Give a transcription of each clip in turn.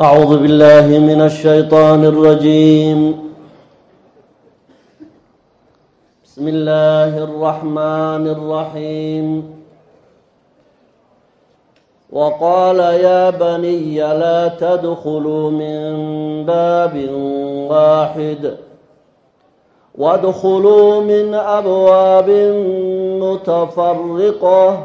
أعوذ بالله من الشيطان الرجيم بسم الله الرحمن الرحيم وقال يا بني لا تدخلوا من باب واحد وادخلوا من أبواب متفرقة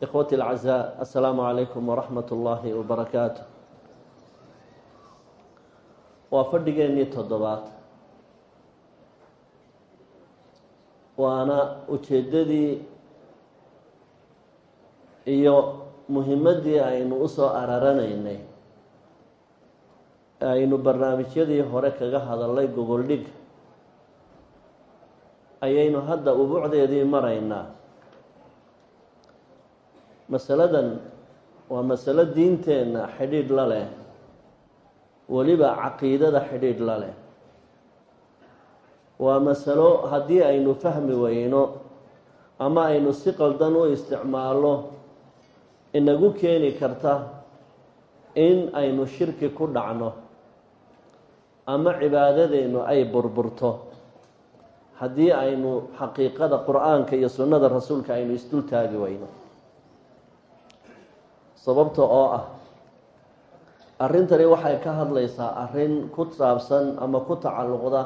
ikhwati alcazaa assalaamu calaykum waraxmat ullaahi wabarakaatu waa fadhigeennii toddobaad. Waana ujeeddadii iyo muhimaddii aynu u soo araranaynay. Aynu barnaamijyadii hore kaga hadalnay gogoldhig ayaynu hadda ubucdeedii maraynaa masaladan waa masalo diinteenna xidhiidh la leh weliba caqiidada xidhiidh la leh. Waa masalo haddii aynu fahmi weyno ama aynu si qaldan u isticmaalno inagu keeni karta in aynu shirki ku dhacno ama cibaadadeennu ay burburto. Haddii aynu xaqiiqada qur'aanka iyo sunnada rasuulka aynu isdul taagi weyno sababta oo ah arrintani waxay ka hadlaysaa arrin ku saabsan ama ku tacalluqda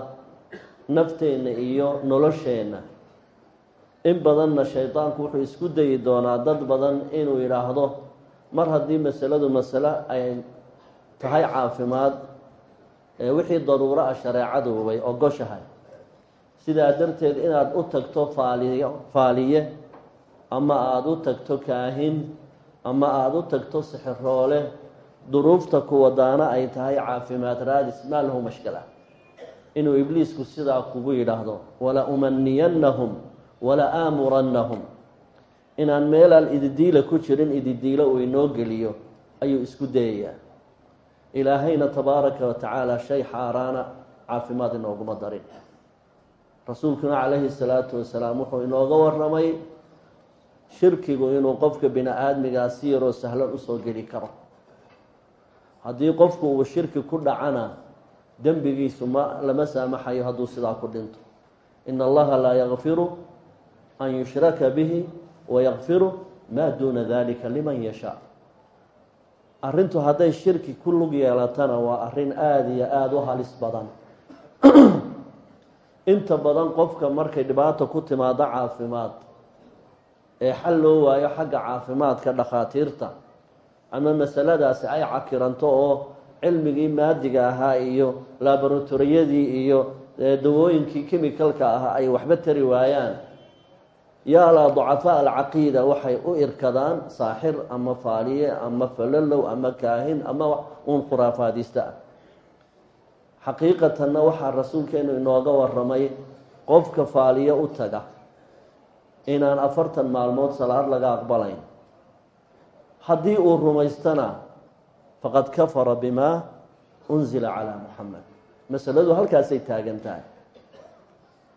nafteenna iyo nolosheenna. In badanna shaydaanku wuxuu isku dayi doonaa dad badan inuu yidhaahdo mar haddii masaladu masalo ay tahay caafimaad ee wixii daruuro ah shareecadu way ogoshahay. Sidaa darteed inaad u tagto faaliyo faaliye ama aada u tagto kaahin ama aada u tagto sixiroole duruufta kuwadaana ay tahay caafimaad raadis maa lahu mashkala inuu ibliisku sidaa kugu yidhaahdo wala umaniyannahum wala aamurannahum. Inaan meelaan ididiila ku jirin ididiilo uu inoo geliyo ayuu isku dayayaa. Ilaahayna tabaaraka wa tacaala shay xaaraana caafimaad inooguma darin. Rasuulkuna calayhi salaatu wasalaam wuxuu inooga waramay shirkigu inuu qofka bini aadmigaa si yaroo sahlan u soo geli karo. Haddii qofku uu shirki ku dhacana dembigiisu ma lama saamaxayo hadduu sidaa ku dhinto. Ina allaha laa yakfiru an yushraka bihi wayakfiru maa duuna dalika liman yashaa. Arrintu hadday shirki ku lug yeelatana waa arrin aada iyo aada u halis badan. Inta badan qofka markay dhibaato ku timaado caafimaad ee xal loo waayo xagga caafimaadka dhakhaatiirta ama masaladaasi ay cakiranto oo cilmigii maadiga ahaa iyo laboratoriyadii iyo dawooyinkii chemicalka ahaa ay waxba tari waayaan. Yaalaa ducafaa alcaqiida waxay u irkadaan saaxir ama faaliye ama falalow ama kaahin ama uun khuraafaadista ah xaqiiqatanna waxaa rasuulkeenu inooga waramay qofka faaliye u taga inaan afartan maalmood salaad laga aqbalayn. Haddii uu rumaystana faqad kafara bimaa unzila calaa muxamed masaladu halkaasay taagan tahay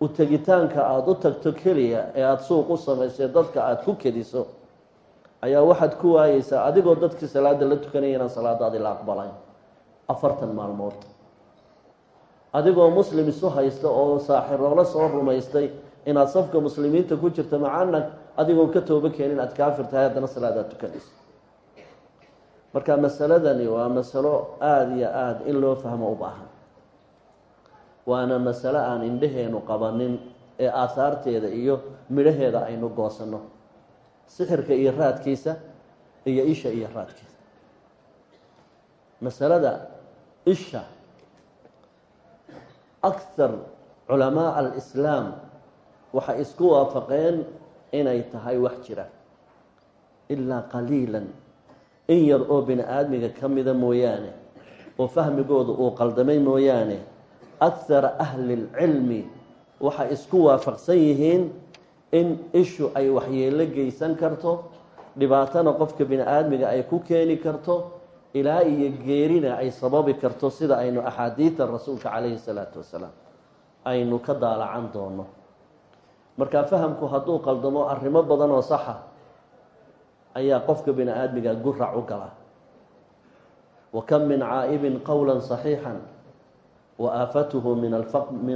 u tegitaanka aada u tagto keliya ee aada suuq u samaysay dadka aada ku kediso ayaa waxaad ku waayeysaa adigoo dadkii salaada la tukanaya inaan salaadaadi la aqbalayn. Afartan maalmood. Adigoo muslim isu haysta oo saaxiroola soo rumaystay inaad safka muslimiinta ku jirto macaana adigoon ka toobo keenin aad kaafir tahay haddana salaadaad tukanayso marka masaladani waa masalo aada iyo aada in loo fahmo u baahan. Waana masalo aan indheheenu qabanin ee aahaarteeda iyo midhaheeda aynu goosanno sixirka iyo raadkiisa iyo isha iyo raadkiisa. Masalada isha. Akthar culamaa alislaam waxay isku waafaqeen inay tahay wax jira. Ilaa qaliilan. In yar oo bini aadmiga ka mida mooyaane oo fahmigooda uu qaldamay mooyaane akhara ahli lcilmi waxay isku waafaqsan yihiin in ishu ay waxyeelo geysan karto dhibaatana qofka bini aadmiga ay ku keeni karto ilaa iyo geerina ay sababi karto sida aynu axaadiida rasuulka calayhi salaatu wasalaam. Aynu ka daalacan doono markaa fahamku hadduu qaldamo arrimo badan oo saxa ayaa qofka bini aadmiga gurac u gala. Wa kam min caa'ibin qowla صaxiixan wa aafatuhu min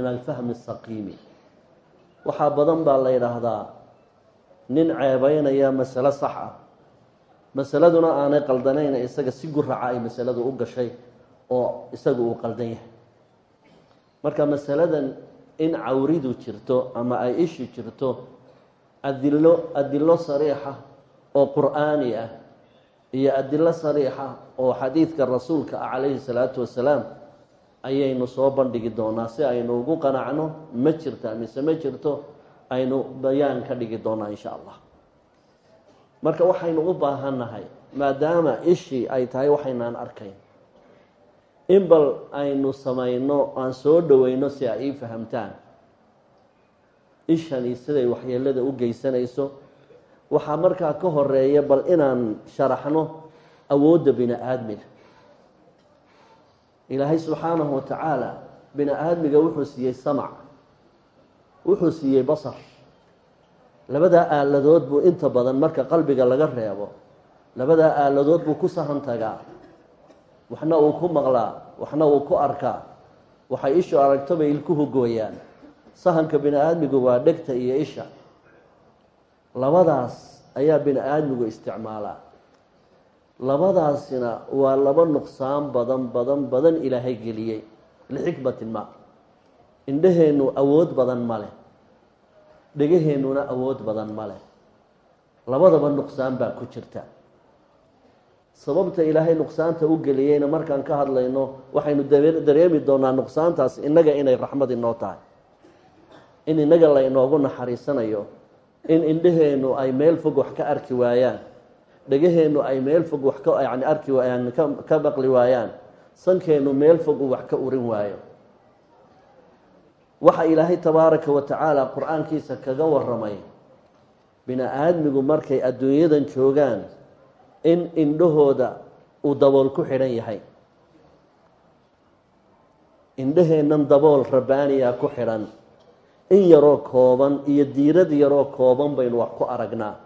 alfahm اsaqiimi waxaa badan baa la yidhaahdaa nin ceebaynaya masalo sax ah. Masaladuna aanay qaldanayna isaga si guraca ay masaladu u gashay oo isagu uu qaldan yahay. Marka masaladan in cawridu jirto ama ay ishi jirto adilo adilo sariixa oo qur'aani ah iyo adilo sariixa oo xadiidka rasuulka ah calayhi salaatu wasalaam ayaynu soo bandhigi doonaa. Si aynu ugu qanacno ma jirta mise ma jirto aynu bayaan ka dhigi doonaa insha allah. Marka waxaynu u baahannahay maadaama ishii ay tahay waxaynaan arkayn in bal aynu samayno aan soo dhoweyno si ay ii fahamtaan. Ishani siday waxyeelada u geysanayso. Waxaa markaa ka horreeya bal inaan sharaxno awoodda bini aadmiga ilaahay subxaanahu watacaala bini aadmiga wuxuu siiyey samac. Wuxuu siiyey basar. Labadaa aaladood buu inta badan marka qalbiga laga reebo. Labadaa aaladood buu ku sahan tagaa waxna uu ku maqlaa waxna uu ku arkaa. Waxay ishu aragto bay ilkuhu gooyaan sahanka bini aadmigu waa dhegta iyo isha. Labadaas ayaa bini aadmigu isticmaalaa. Labadaasina waa laba nuqsaan badan badan badan ilaahay geliyey. Lixikmatin ma. Indhaheennu awood badan ma leh. Dhegaheennuna awood badan ma leh. Labadaba nuqsaan baa ku jirta sababta ilaahay nuqsaanta u geliyeyna markaan ka hadlayno waxaynu dareemi doonaa nuqsaantaas innaga inay raxmad inoo tahay. In innaga la inoogu naxariisanayo in indhaheennu ay meel fog wax ka arki waayaan dhegaheennu ay meel fog wax ka yani arki waayaan ka maqli waayaan sankeennu meel fog uu wax ka urin waayo. Waxa ilaahay tabaaraka wa tacaala qur'aankiisa kaga waramay bini aadmigu markay adduunyadan joogaan in indhahooda uu dabool ku xidhan yahay. Indhaheennan dabool rabbaaniya ku xidhan. In yaroo kooban iyo diirad yaroo kooban baynu wax ku aragnaa.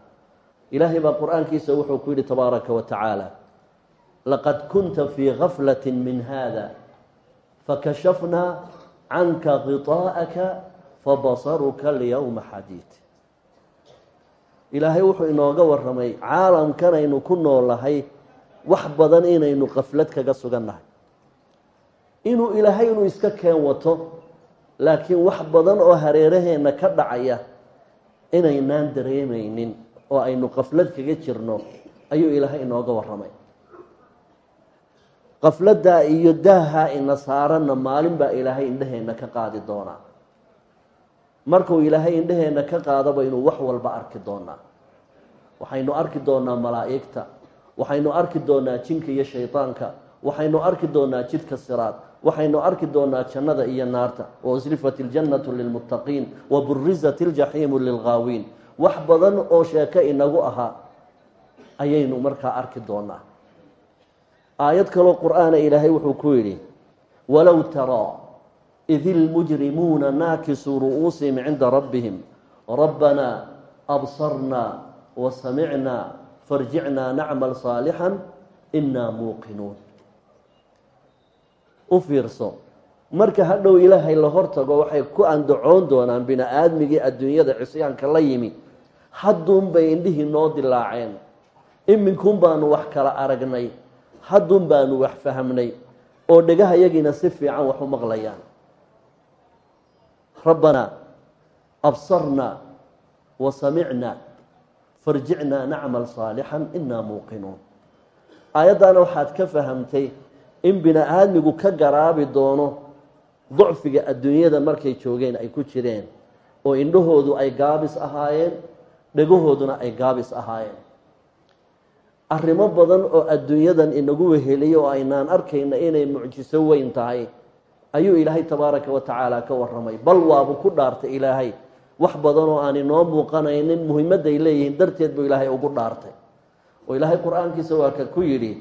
Ilaahay baa qur'aankiisa wuxuu ku yidhi tabaaraka wa tacaala laqad kunta fii gaflati min hada fakashafnaa canka khiطaa'aka fabasaruka alyowma xadiid ilaahay wuxuu inooga waramay caalamkanaynu ku noolahay wax badan inaynu qaflad kaga sugannahay inuu ilaahay inuu iska keen wato laakiin wax badan oo hareeraheenna ka dhacaya inaynaan dareemaynin oo aynu qaflad kaga jirno ayuu ilaahay inooga waramay qafladdaa iyo daaha ina saaranna maalin baa ilaahay indhaheenna ka qaadi doonaa markuu ilaahay indhaheenna ka qaado baynu wax walba arki doonaa waxaynu arki doonaa malaa'igta. Waxaynu arki doonaa jinka iyo shaydaanka waxaynu arki doonaa jidka siraad. Waxaynu arki doonaa jannada iyo naarta. Waslifat iljannatu lilmuttaqiin waburizat iljaxiimu lilghaawiin wax badan oo sheeko inagu ahaa ayaynu markaa arki doonaa aayad kaloo qur'aana ilaahay wuxuu ku yidhi walow taraa id ilmujrimuuna naakisuu ru'uusihim cinda rabbihim rabbanaa absarnaa wasamicnaa farjicnaa nacmal saalixan inaa muuqinuun u fiirso. Marka hadhow ilaahay la hortago waxay ku andacoon doonaan bini aadmigii adduunyada cisyaanka la yimi. Hadduunbay indhihii noo dilaaceen. Iminkun baanu wax kala aragnay. Haddun baanu wax fahamnay. Oo dhegahayagiina si fiican wax u maqlayaan rabbanaa absarnaa wa samicnaa farjicnaa nacmal saalixan inaa muuqinuun aayaddaana waxaad ka fahamtay in bini aadmigu ka garaabi doono ducfiga adduunyada markay joogeen ay ku jireen oo indhahoodu ay gaabis ahaayeen dhegahooduna ay gaabis ahaayeen arrimo badan oo adduunyadan inagu weheliyo oo aynaan arkayna inay mucjiso weyn tahay ayuu ilaahay tabaaraka wa tacaala ka waramay bal waabu ku dhaartay ilaahay. Wax badan oo aan inoo muuqanaynin muhimadday leeyihiin darteed buu ilaahay ugu dhaartay. Oo ilaahay qur'aankiisa waa ka ku yidhi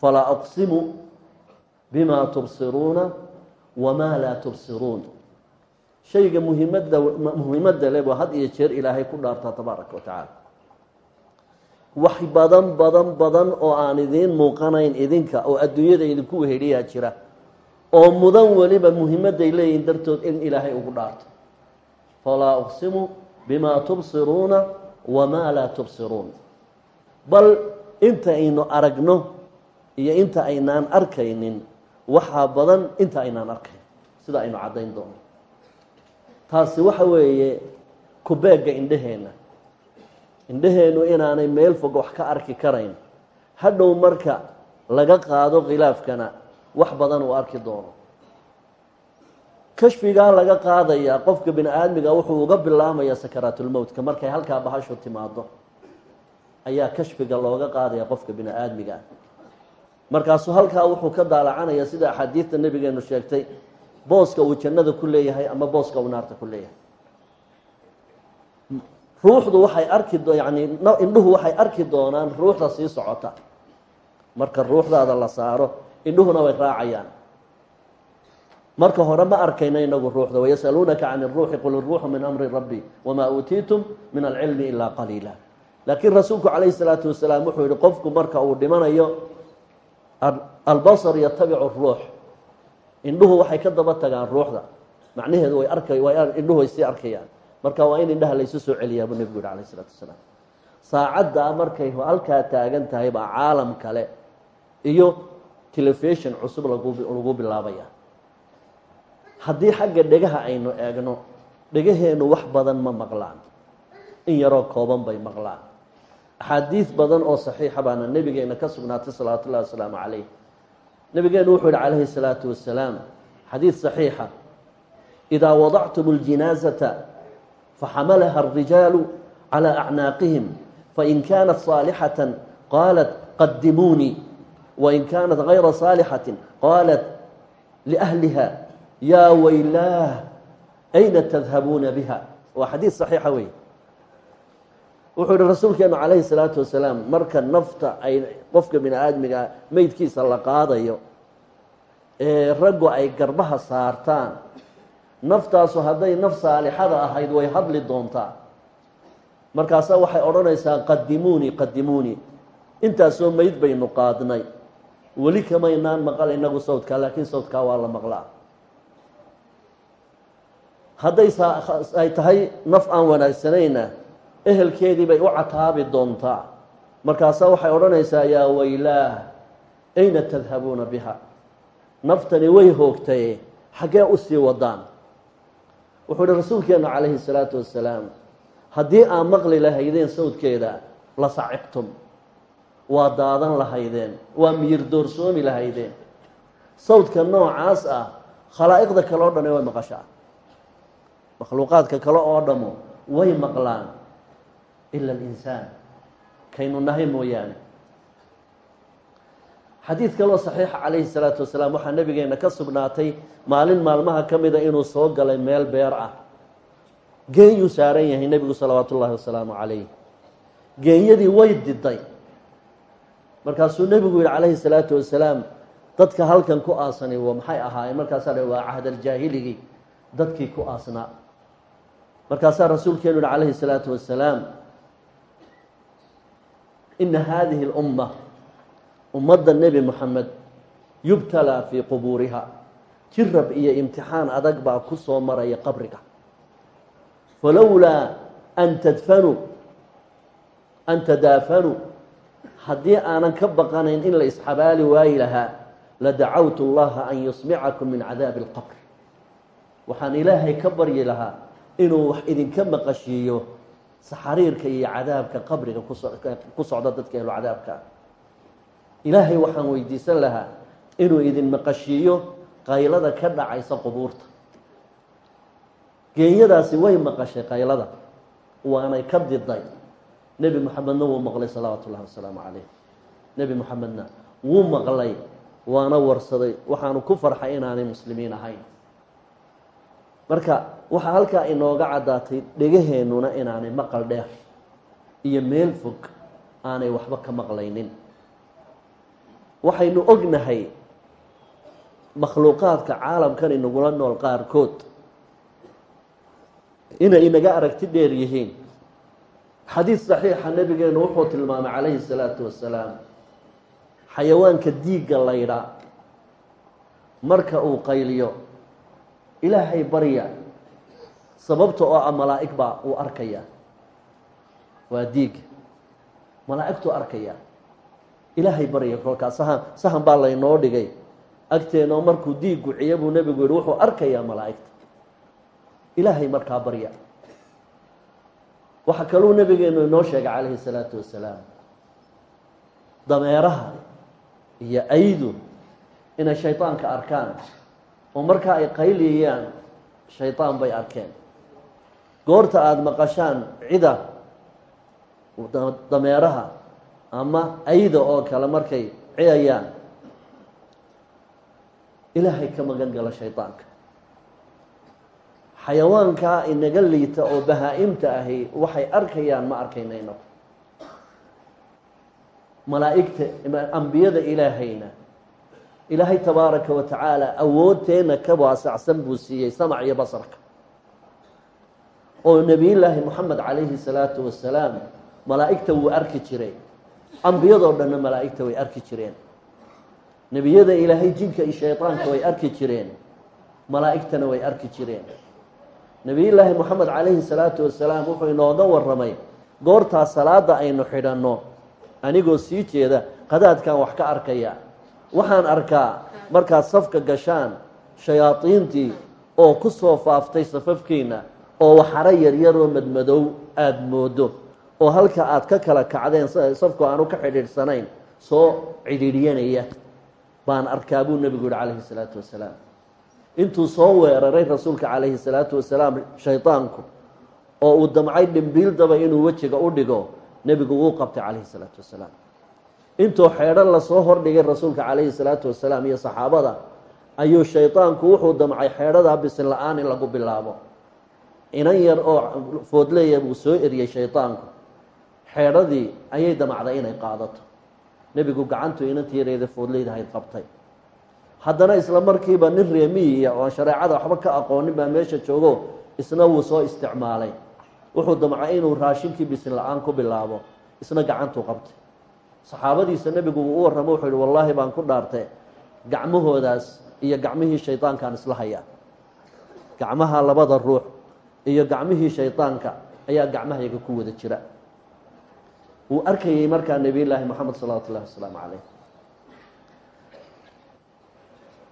falaa aqsimu bimaa tubsiruuna wamaa laa tubsiruun. Shayga muhimadda muhimadda le baa had iyo jeer ilaahay ku dhaartaa tabaaraka wa tacaala. Wax badan badan badan oo aan idiin muuqanayn idinka oo adduunyada idinku weheliyaa jira oo mudan weliba muhimadday leeyihiin dartood in ilaahay ugu dhaarto. Falaa uqsimu bimaa tubsiruuna wamaa laa tubsiruun bal inta aynu aragno iyo inta aynaan arkaynin waxaa badan inta aynaan arkayn sida aynu caddayn doono taasi waxa weeye kubeegga indheheenna indheheennu inaanay meel fog wax ka arki karayn. Hadhow marka laga qaado khilaafkana wax badan uu arki doono. Kashfigaa laga qaadayaa qofka bini aadmiga wuxuu uga bilaamayaa sakaraatulmowtka markay halkaa bahashu timaado ayaa kashfiga looga qaadaya qofka bini aadmiga markaasuu halkaa wuxuu ka daalacanaya sida axaadiidta nabigeenu sheegtay booska uu jannada ku leeyahay ama booska uu naarta ku leeyahay. Ruuxdu waxay arki yani indhuhu waxay arki doonaan ruuxda sii socota. Marka ruuxdaada la saaro indhuhuna way raacayaan. Marka hore ma arkayna inagu ruuxda wayasaluunaka can iruuxi qul iruuxu min amri rabbi wamaa uutiitum min alcilmi ilaa qaliila laakiin rasuulku calayhi salaatu wasalaam wuxuu yihi qofku marka uu dhimanayo albasar yatabicu ruux. Indhuhu waxay ka daba tagaan ruuxda. Macnaheedu way arkay indhuhu way sii arkayaan. Marka waa in indhaha laysu soo celiyaa buu nebigu yihi alayh isalaatu wasalaam. Saacaddaa markay halkaa taagan tahay baa caalam kale. Iyo telefishon cusub lagu bilaabaya haddii xagga dhegaha aynu eegno dhegaheennu wax badan ma maqlaan in yaroo kooban bay maqlaan axaadiid badan oo saxiixa baana nebigeena ka sugnaatay salawaatu ullahi wasalaamu calayh nebigeenu wuxuu yihi calayhi salaatu wasalaam xadiid saxiixa idaa wadactum اljinaazata faxamalaha الrijaalu calى acnaaqihim fain kaanat صaalixaة qaalat qadimuunii wain kaanat gayra saalixaةi qaalat liأhliha yaa waylaah ayna tadhabuuna biha waa xadiid saxiixa wey wuxuu yihi rasuulkeenu calayhi salaatu wasalaam marka nafta ay qofka bini aadmiga meydkiisa la qaadayo ee raggu ay garbaha saartaan naftaasu hadday naf saalixada ahayd way hadli doontaa. Markaasaa waxay odhanaysaa qadimuunii qadimuunii intaasoo meyd baynu qaadnay weli kamaynaan maqal inagu sawdkaa laakiin sawdkaa waa la maqlaa. Hadday ay tahay naf aan wanaagsanayna ehelkeedii bay u cataabi doontaa. Markaasaa waxay odhanaysaa yaa waylaah ayna tadhabuuna biha? Naftani way hoogtaye xaggee u sii wadaan. Wuxuu ihi rasuulkeenu calayhi salaatu wasalaam haddii aa maqli lahaydeen sawdkeeda la sacibtum waa daadan lahaydeen waa miyir doorsoomi lahaydeen sawdka noocaas ah khalaa'iqda kale o dhane way maqashaa. Makhluuqaadka kale oo dhamo way maqlaan. Ila alinsaan. Kaynu nahay mooyaane. Xadiid kaloo saxiixa calayhi salaatu wasalaam waxaa nabigeena ka sugnaatay maalin maalmaha ka mida inuu soo galay meel beer ah. Geenyuu saaran yahay nebigu salawaatu ullaahi wasalaamu calayh geenyadii way diday markaasuu nebigu yihi calayhi salaatu wasalaam dadka halkan ku aasani wa maxay ahaayeen? Markaasaa waa cahdaljaahiligi dadkii ku aasnaa markaasaa rasuulkeenu yihi calayhi salaatu wasalaam ina hadihi اlumma ummadda nebi moxamed yubtalaa fii qubuuriha jirab iyo imtixaan adag baa ku soo maraya qabriga. Falowlaa an tadfanuu an tadaafanuu haddii aanan ka baqanayn in la isxabaali waayi lahaa la dacawtu allaha an yusmicakum min cadaabi alqabr. Waxaan ilaahay ka baryi lahaa inuu wax idinka maqashiiyo saxariirka iyo cadaabka qabriga ku socda dadka ehlu cadaabka. Ilaahay waxaan weydiisan lahaa inuu idin maqashiiyo qaylada ka dhacaysa qubuurta. Geenyadaasi way maqashay qaylada waanay ka diday nebi moxamedna wuu maqlay salawaatu ullahi wasalaamu calayh. Nebi moxamedna wuu maqlay waana warsaday. Waxaanu ku farxay inaanay muslimiin ahayn. Marka waxaa halkaa inooga caddaatay dhegaheennuna inaanay maqal dheer iyo meel fog aanay waxba ka maqlaynin. Waxaynu ognahay makhluuqaadka caalamkan inagula nool qaarkood. Inay inaga aragti dheer yihiin xadiid saxiixa nabigeenu wuxuu tilmaamay calayhi salaatu wasalaam xayawaanka diigga laydha marka uu qayliyo ilaahay barya sababta oo ah malaa'ig baa uu arkaya. Waa diig. Malaa'igtuu arkaya. Ilaahay barya kolkaa sahan sahan baa laynoo dhigay. Agteenoo markuu diig guciya buu nebigu yihi wuxuu arkayaa malaa'igta. Ilaahay markaa barya waxaa kaluu nabigeenu inoo sheegay calayhi salaatu wasalaam dameeraha iyo aydu inay shaydaanka arkaan oo markaa ay qayliyayaan shaydaan bay arkeen. Goorta aada maqashaan cida dameeraha ama ayda oo kale markay ciyayaan ilaahay ka magan gala shaydaanka xayawaankaa inaga liita oo bahaa-imta ahi waxay arkayaan ma arkayna malaa'igta ambiyada ilaahayna. Ilaahay tabaaraka wa tacaala awoodteena ka waasacsan buu siiyey samac iyo basarka. Oo nebiyullaahi moxamed calayhi salaatu wasalaam malaa'igta wuu arki jiray. Ambiyadoo dhanna malaa'igta way arki jireen. Nebiyada ilaahay jinka iyo shaydaanka way arki jireen. Malaa'igtana way arki jireen nebiyullaahi moxamed calayhi salaatu wasalaam wuxuu inooga waramay goortaa salaada aynu xidhanno. Anigoo sii jeeda qadaadkan wax ka arkaya. Waxaan arkaa markaad safka gashaan shayaadiintii oo ku soo faaftay safafkiina oo waxaro yaryaroo madmadow aada moodo oo halka aad ka kala kacdeen safku aanu ka xidhiidhsanayn soo cidhiidhyanaya baan arkaa buu nebigu yihi calayhi salaatu wasalaam intuu soo weeraray rasuulka calayhi salaatu wasalaam shaydaanku oo uu damcay dhimbiildaba inuu wejiga u dhigo nebigu wuu qabtay calayhi salaatu wasalaam. Intuu xeedho la soo hordhigay rasuulka calayhi salaatu wasalaam iyo saxaabada ayuu shaydaanku wuxuu damcay xeedhadaa bisin la'aan in lagu bilaabo. Inan yar oo foodleeya buu soo eriyey shaydaanku xeedhadii ayay damacday inay qaadato. Nebigu gacantu inantii yareeda foodleydahayd qabtay haddana isla markiiba nin reemiyiya oo shareecada waxba ka aqoonin baa meesha joogo isna wuu soo isticmaalay. Wuxuu damcay inuu raashinkii bisin la'aan ku bilaabo isna gacantuu qabtay. Saxaabadiisa nebigu wuu u warramo wuxuu yihi wallaahi baan ku dhaartay. Gacmahoodaas iyo gacmihii shaydaankaan isla hayaa gacmaha labada ruux iyo gacmihii shaydaanka ayaa gacmahayga ku wada jira. Wuu arkayey markaa nebiy llaahi moxamed salawaatu ullahi wasalaamu calayh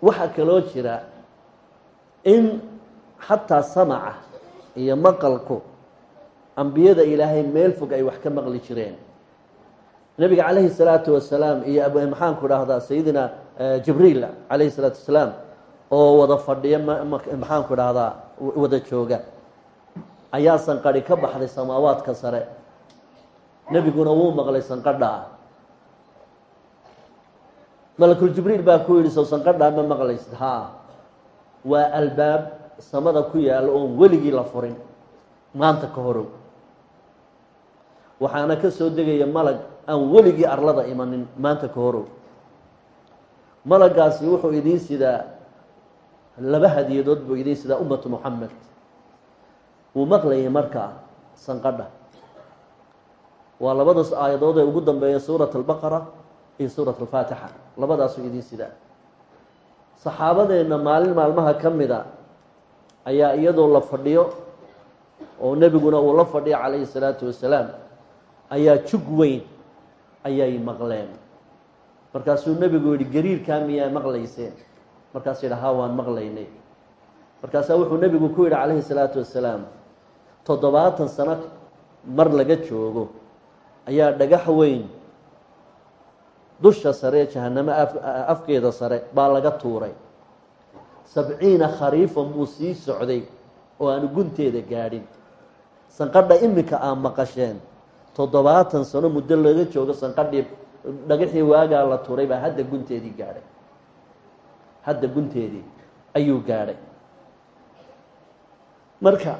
waxaa kaloo jira in xataa samaca iyo maqalku ambiyada ilaahay meel fog ay wax ka maqli jireen. Nebiga calayhi salaatu wasalaam iyo maxaanku dhahdaa sayidina jibriil calayhi salaatu wasalaam oo wada fadhiya maxaanku dhahdaa wada jooga. Ayaa sanqadhi ka baxday samaawaadka sare. Nebiguna wuu maqlay sanqadhaa malakul jibriil baa ku yidhi sow sanqadhaa ma maqlaysid. Haa waa albaab samada ku yaalo oon weligii la furin. Maanta ka horow. Waxaana ka soo degaya malag aan weligii arlada imanin. Maanta ka horow. Malagaasi wuxuu idiin sidaa laba hadiyadood buu idiin sidaa ummatu moxamed wuu maqlayay markaa sanqadha waa labadaas aayadood ee ugu dambeeya suurat albaqara iyo suurat alfaatixa. Labadaasuu idiin sidaa. Saxaabadeenna maalin maalmaha ka mida ayaa iyadoo la fadhiyo oo nebiguna uu la fadhiyo calayhi salaatu wasalaam ayaa jug weyn ayay maqleen. Markaasuu nebigu yihi gariirkaa miyaa maqlayseen? Markaasuu yidhi haa waan maqlaynay. Markaasaa wuxuu nebigu ku yidhi calayhi salaatu wasalaam toddobaatan sano mar laga joogo ayaa dhagax weyn dusha sare jahanamo afkeeda sare baa laga tuuray. Sabciina khariifan buu sii socday oo aanu gunteeda gaadhin. Sanqadha iminka aa maqasheen. Toddobaatan sano muddo laga joogo sanqadhii dhagaxii waagaa la tuuray baa hadda gunteedii gaadhay. Hadda gunteedii ayuu gaadhay. Marka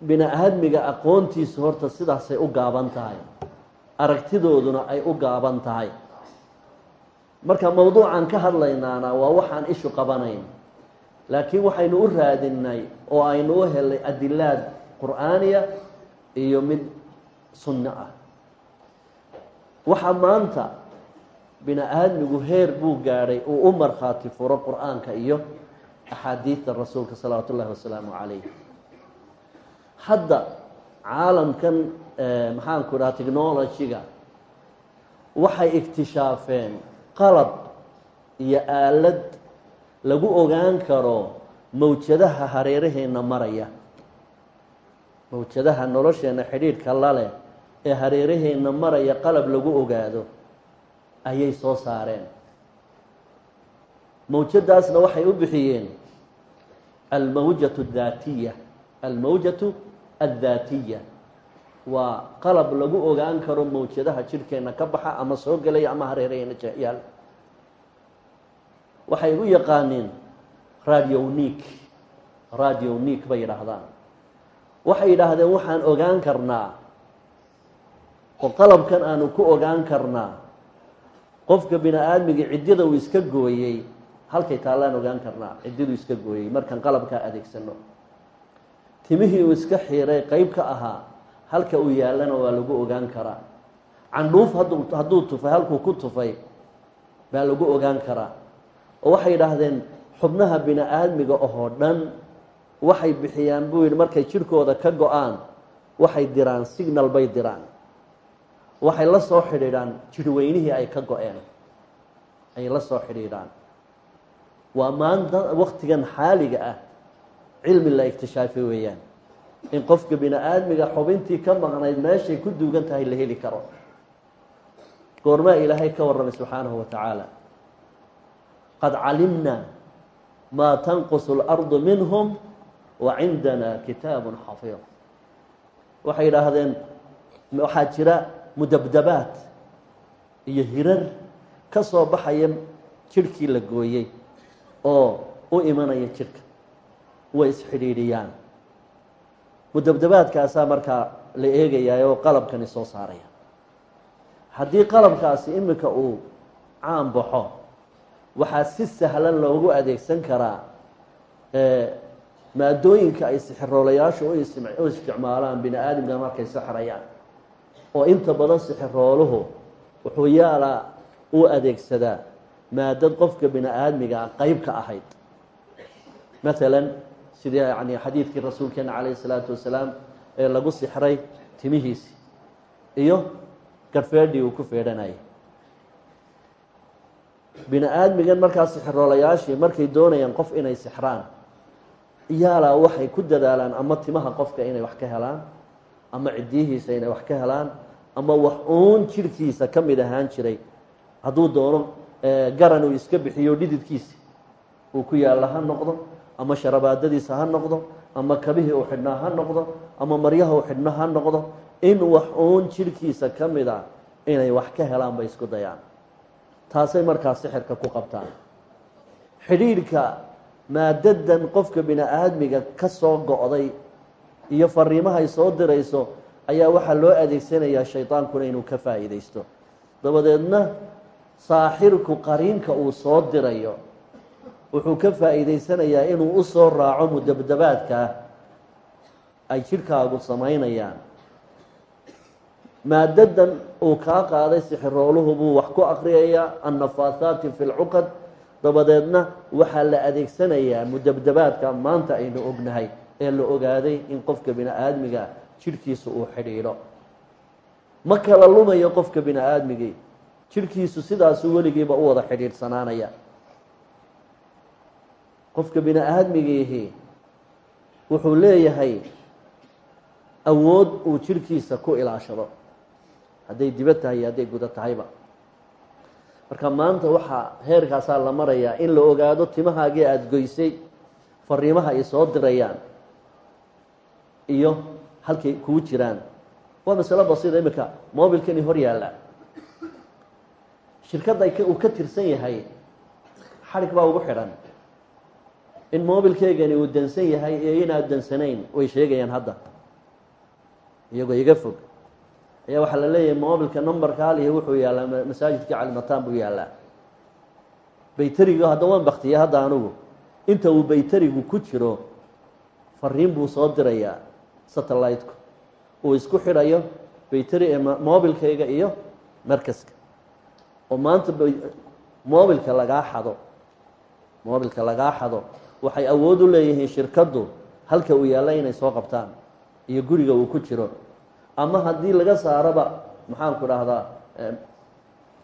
bini aadmiga aqoontiisu horta sidaasay u gaaban tahay aragtidooduna ay u gaaban tahay. Marka mawduucan ka hadlaynaana waa waxaan ishu qabanayn. Laakiin waxaynu u raadinay oo aynu u helay adilaad qur'aaniya iyo mid sunno ah. Waxaa maanta bini aadmigu heer buu gaadhay uu u markhaati furo qur'aanka iyo axaadiidta rasuulka salawaatu ullahi wasalaamu calayh hadda caalamkan maxaanku dhaha technology-ga. Waxay iktishaafeen qalab iyo aalad lagu ogaan karo mawjadaha hareeraheenna maraya. Mawjadaha nolosheenna xidhiidhka laleh ee hareeraheenna maraya qalab lagu ogaado ayay soo saareen. Mawjadaasna waxay u bixiyeen almawjatu daatiya almawjatu addaatiya waa qalab lagu ogaan karo mawjadaha jidhkeenna ka baxa ama soo gelaya ama hareeraheenna yaal waxay u yaqaaniin radionic radionic bay yidhaahdaan. Waxay yidhaahdeen waxaan ogaan karnaa oo qalabkan aanu ku ogaan karnaa qofka bini aadmiga ciddida uu iska gooyey halkay taallaan ogaan karnaa ciddiduu iska gooyey markaan qalabkaa adeegsano. Timihii uu iska xiiray qeyb ka ahaa halka uu yaallana waa lagu ogaan karaa. Candhuuf hadduu hadduu tufay halkuu ku tufay baa lagu ogaan karaa. Oo waxay yidhaahdeen xubnaha bini aadmiga ohoo dhan waxay bixiyaan buu yidhi markay jidhkooda ka go'aan waxay diraan signal bay diraan. Waxay la soo xidhiidhaan jidhweynihii ay ka go-een. Ayay la soo xidhiidhaan. Waa maanta waktigan xaaliga ah cilmi la iktishaafay weeyaan in qofka bini aadmiga xubintii ka maqnayd meeshay ku duugan tahay la heli karo. Goormaa ilaahay ka warramay subxaanahu wa tacaala. Qad calimna maa tanqusu اlardu minhum wa cindana kitaabun xafiid waxay yidhaahdeen waxaa jira mudabdabaad iyo hirar ka soo baxaya jidhkii la gooyey oo u imanaya jidhka way isxidhiidhiyaan mudabdabaadkaasaa markaa la eegayaa oo qalabkani soo saaraya. Haddii qalabkaasi iminka uu caan baxo waxaa si sahlan loogu adeegsan karaa maadooyinka ay sixiroolayaashu u isticmaalaan bini aadamka markay sixrayaan oo inta badan sixirooluhu wuxuu yaalaa u adeegsadaa maadad qofka bini aadmiga qeyb ka ahayd. Maalan sidii yani xadiidkii rasuulkeena calayhi salaatu wasalaam ee lagu sixray timihiisi iyo garhfeedhii uu ku feedhanayay. Bini aadmigan markaa sixiroolayaashii markay doonayaan qof inay sixraan iyaalaa waxay ku dadaalaan ama timaha qofka inay wax ka helaan ama ciddiyihiisa inay wax ka helaan ama wax uun jirhkiisa ka mid ahaan jiray. Hadduu doono garan uu iska bixiyo dhididkiisi uu ku yaalla ha noqdo ama sharabaadadiisa ha noqdo ama kabihii uu xidhnaa ha noqdo ama maryaha uu xidhno ha noqdo in wax uun jirhkiisa ka mid a inay wax ka helaan bay isku dayaan. Taasay markaa sixirka ku qabtaan. Xidhiidhka maadadan qofka bini aadmiga ka soo go-day iyo fariimahay soo dirayso ayaa waxaa loo adeegsanayaa shaydaankuna inuu ka faa'iidaysto. Dabadeedna saaxirku qariinka uu soo dirayo wuxuu ka faa'iidaysanayaa inuu u soo raaco mudabdabaadkaa ay jidhkaagu samaynayaan. Maadadan uu kaa qaaday sixirooluhu buu wax ku akriyayaa annafaahaati fi lcuqad dabadeedna waxaa la adeegsanayaa mudabdabaadka maanta aynu ognahay ee la ogaaday in qofka bini aadmiga jidhkiisa uu xidhiidho. Ma kala lumayo qofka bini aadmigii jirhkiisu sidaasuu weligiiba u wada xidhiidhsanaanaya qofka bini aadmigiihi wuxuu leeyahay awood uu jirhkiisa ku ilaashado. Hadday dibad tahay iyo hadday gudo tahayba. Marka maanta waxaa heerkaasaa la marayaa in la ogaado timahaagii aada goysay fariimaha ay soo dirayaan iyo halkay kuu jiraan. Waa masalo basiida imika mobilkani hor yaalla. Shirkadda uu ka tirsan yahay xadhig baa ugu xidhan in mobilkeegani uu dansan yahay iyo inaad dansanayn way sheegayaan hadda. Iyagoo iga fog. Ayaa waxaa la leeyahay mobilka numberka halihi wuxuu yaallaa masaajidkii calimataan buu yaallaa bayteriga hadda waan baktiya hadda anugu. Inta uu bayterigu ku jiro fariin buu soo dirayaa satellite-ku uu isku xidhayo bayteri mobilkayga iyo markaska. Oo maanta mobilka lagaa xado. Mobilka lagaa xado waxay awood u leeyihiin shirkaddu halka uu yaalla inay soo qabtaan iyo guriga uu ku jiro. Ama haddii laga saaroba maxaanku dhahdaa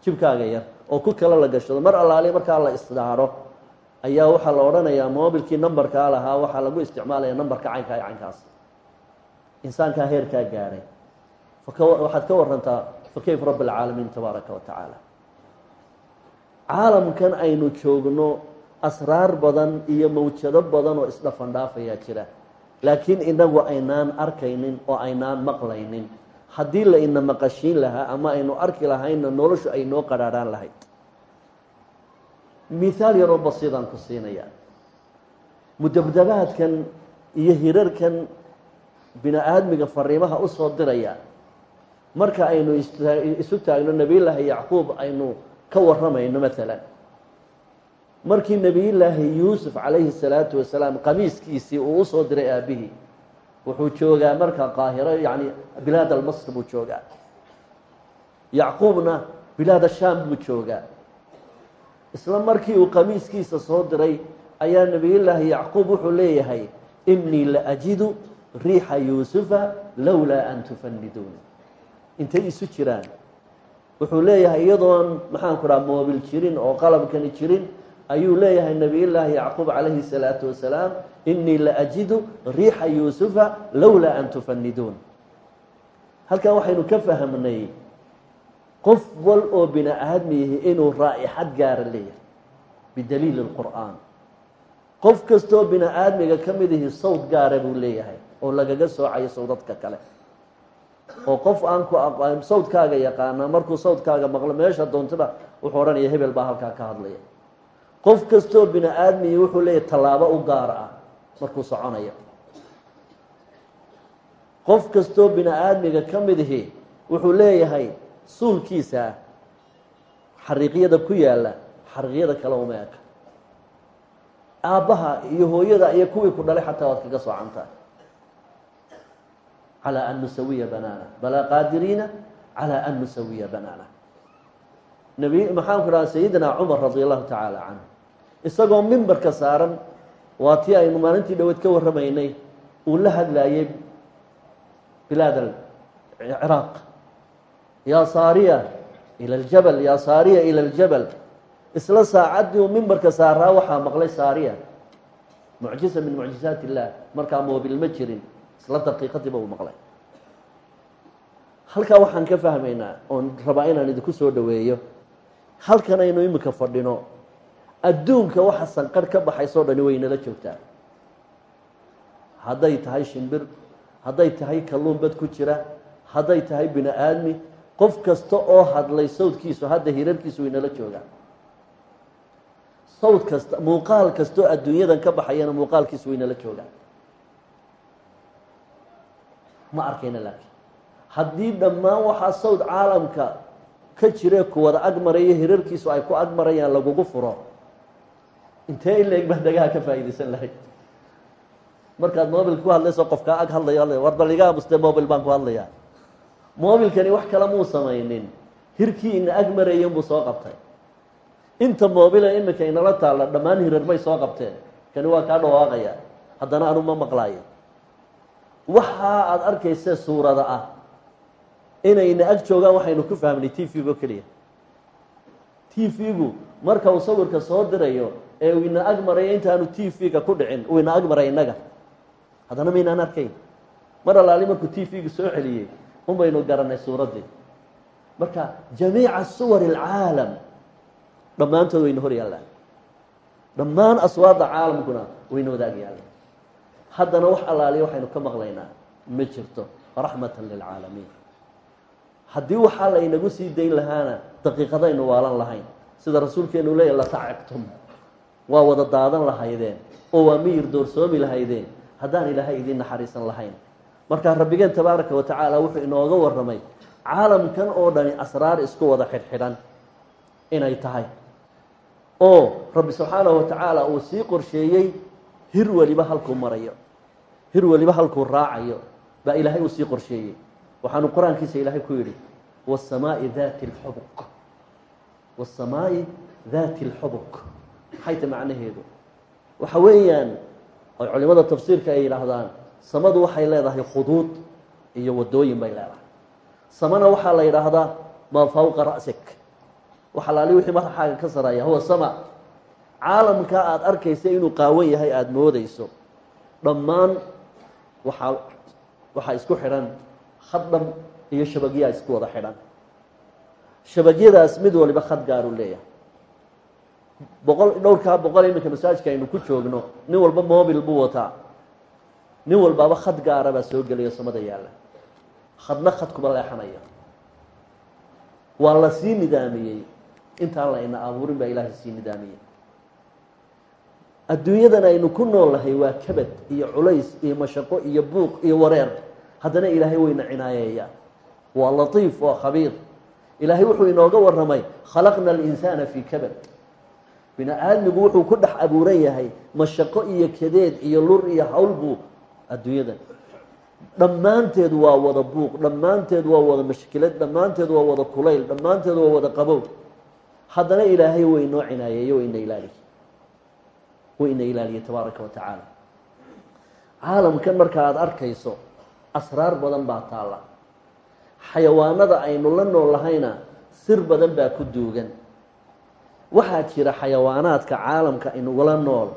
jibkaaga yar oo ku kale la gashado mar allaali markaa la isdaaro ayaa waxaa la odhanayaa mobilkii numberkaa lahaa waxaa lagu isticmaalaya numberka caynkaa iyo caynkaas. Insaankaa heerkaa gaadhay waxaad ka warantaa fa kayf rabb alcaalamiin tabaaraka wa tacaala. Caalamkan aynu joogno asraar badan iyo mawjado badan oo isdhafandhaafayaa jira. Laakiin inagu aynaan arkaynin oo aynaan maqlaynin. Haddii la ina maqashiin lahaa ama aynu arki lahaynna noloshu ay noo qadhaadhaan lahayd mithaal yaroo basiidaan ku siinayaa. Mudabdabaadkan iyo hirarkan bini aadmiga fariimaha u soo diraya. Marka aynu isu taagno nebiyullaahi yacquub aynu ka waramayno maalan markii nebiyullaahi yuusuf calayhi salaatu wasalaam qamiiskiisii uu u soo diray aabihii wuxuu joogaa marka qaahiro yacni bilaad almasr buu joogaa. Yacquubna bilaad ashaam buu joogaa. Isla markii uu qamiiskiisa soo diray ayaa nebiyullaahi yacquub wuxuu leeyahay inii la ajidu riixa yuusufa lowlaa an tufaniduuni intay isu jiraan. Wuxuu leeyahay iyadoon maxaanku dhaha moobil jirin oo qalabkani jirin ayuu leeyahay nebiyullaahi yacquub calayhi salaatu wasalaam inii la ajidu riixa yuusufa lowlaa an tufaniduun halkan waxaynu ka fahmnay qof wal oo bini aadmiyihi inuu raa'ixad gaara leeyahay bidaliili اlqur'aan qof kastoo bini aadmiga ka mid sawd gaara buu leeyahay oo lagaga soocayo sawdadka kale. Oo qof aan ku sawdkaaga yaqaana markuu sawdkaaga maqlo meesha doontaba wuxuu odhanaya hebel baa halkaa ka hadlaya qof kastoo bini aadmiyi wuxuu leeyahay tallaabo u gaar ah markuu soconayo. Qof kastoo bini aadmiga ka mid ihi wuxuu leeyahay suulkiisa xariiqyada ku yaalla xariiqyada kale uma eka. Aabbaha iyo hooyada iyo kuwii ku dhalay xataa waad kaga soocantahay calى an nusawiya banaana. Balaa qaadiriina calى an nusawiya banaana. Nabi maxaanku dhaha sayidina cumar radi allahu tacaala canhu isagoo mimbarka saaran waa tii aynu maalintii dhaweed ka warramaynay uu la hadlaayay bilaad ciraaq yaa saariya ila ljabal yaa saariya ila ljabal isla saacaddii uu mimbarka saaraa waxaa maqlay saariya. Mucjisa min mucjizaat illah markaa moobil ma jirin isla daqiiqadiiba uu maqlay. Halkaa waxaan ka fahmaynaa oon rabaa inaan idinku soo dhoweeyo. Halkan aynu imika fadhino adduunka waxa sanqarh ka baxaysoo dhani way nala joogtaa. Hadday tahay shimbir hadday tahay kalluun bad ku jira hadday tahay bini aadmi qof kasta oo hadlay sawdkiisu hadda hirarkiisu way nala joogaan. Sawd kasta muuqaal kastoo adduunyadan ka baxayana muuqaalkiisu way nala joogaan. Ma arkayna laakiin. Haddii dhammaan waxaa sawd caalamka ka jire kuwada ag maraya hirarkiisu ay ku ag marayaan lagugu furo intee in leeg baa dagaha ka faa'iidaysan lahayd? Markaad mobil ku hadlayso qofkaa ag hadlayo hadlay war bal iga mobil baan ku hadlayaa. Mobilkani wax kale muu samaynin. Hirkii ina ag marayen buu soo qabtay. Inta moobila imika inala taalla dhammaan hirar may soo qabteen. Kani waa kaa dhawaaqaya. Haddana anu ma maqlaayo waxaa aada arkayse suurada ah inayna ag joogaan waxaynu ku fahmnay t v-go keliya. T v-gu marka uu sawirka soo dirayo ee uu ina ag marayo intaanu t v-ga ku dhicin uu ina ag maray innaga. Haddana maynaan arkayn? Mar allaali markuu t v-gu soo celiyey un garanay suuraddii. Marka jamiica suwar alcaalam dhammaantood wayna hor yaallaan dhammaan aswaadda caalamkuna wayna wadaag yaallaan haddana wax allaaliya waxaynu ka maqlaynaa ma jirto raxmatan lilcaalamiin. Haddii waxaa la inagu sii dayn lahaana daqiiqadaynu waalan lahayn sida rasuulkeenu leeya latacigtum waa wada daadan lahaydeen oo waa miyir doorsoomi lahaydeen. Haddaan ilaahay idiin naxariisan lahayn. Markaa rabbigeen tabaaraka wa tacaala wuxuu inooga warramay caalamkan oo dhani asraar isku wada xidhxidhan inay tahay. Oo rabbi subxaanahu wa tacaala uu sii qorsheeyey hir weliba halkuu marayo hir weliba halkuu raacayo baa ilaahay uu sii qorsheeyey. Waxaanu qur'aankiisa ilaahay ku yidhi wasamaa'i daati lxubuq wasamaa'i daati lxubuq maxay macnaheedu. Waxa weeyaan ay culimada tafsiirka ay yidhaahdaan samadu waxay leedahay khuduud iyo wadooyin bay leedahay. Samana waxaa la yidhaahdaa maa fawqa ra'sik. Waxa laali wixii madaxaaga ka saraya huwa sama. Caalamka aada arkaysa inuu qaawan yahay aada moodeyso dhammaan waxaa waxaa isku xidhan khaddham iyo shabagyaa isku wada xidhan. Shabagyadaas mid waliba khad gaaru leeyahay boqol dhowrkaa boqol iminka masaajka aynu ku joogno nin walba mobil buu wataa. Nin walbaaba khad gaara baa soo gelaya samada yaalla. Khadna khad kuma leexanaya waa la sii nidaamiyey. Intaan la ina abuurin baa ilaahay sii nidaamiyey. Adduunyadan aynu ku noolnahay waa kabad iyo culays iyo mashaqo iyo buuq iyo wareer. Haddana ilaahay wayna cinaayeeyaa. Waa latiif waa khabiir. Ilaahay wuxuu inooga warramay khalaqna alinsaana fii kabad bini aadmigu wuxuu ku dhex abuuran yahay mashaqo iyo kadeed iyo lur iyo hawl buu adduunyadan dhammaanteed waa wada buuq dhammaanteed waa wada mashkilad dhammaanteed waa wada kulayl dhammaanteed waa wada qabow. Haddana ilaahay waynoo cinaayeeye wayna ilaaliye wayna ilaaliye tabaaraka wa tacaala. Caalamkan marka aada arkayso asraar badan baa taalla. Xayawaanada aynu la nool lahayna sir badan baa ku duugan waxaa jira xayawaanaadka caalamka inugula nool.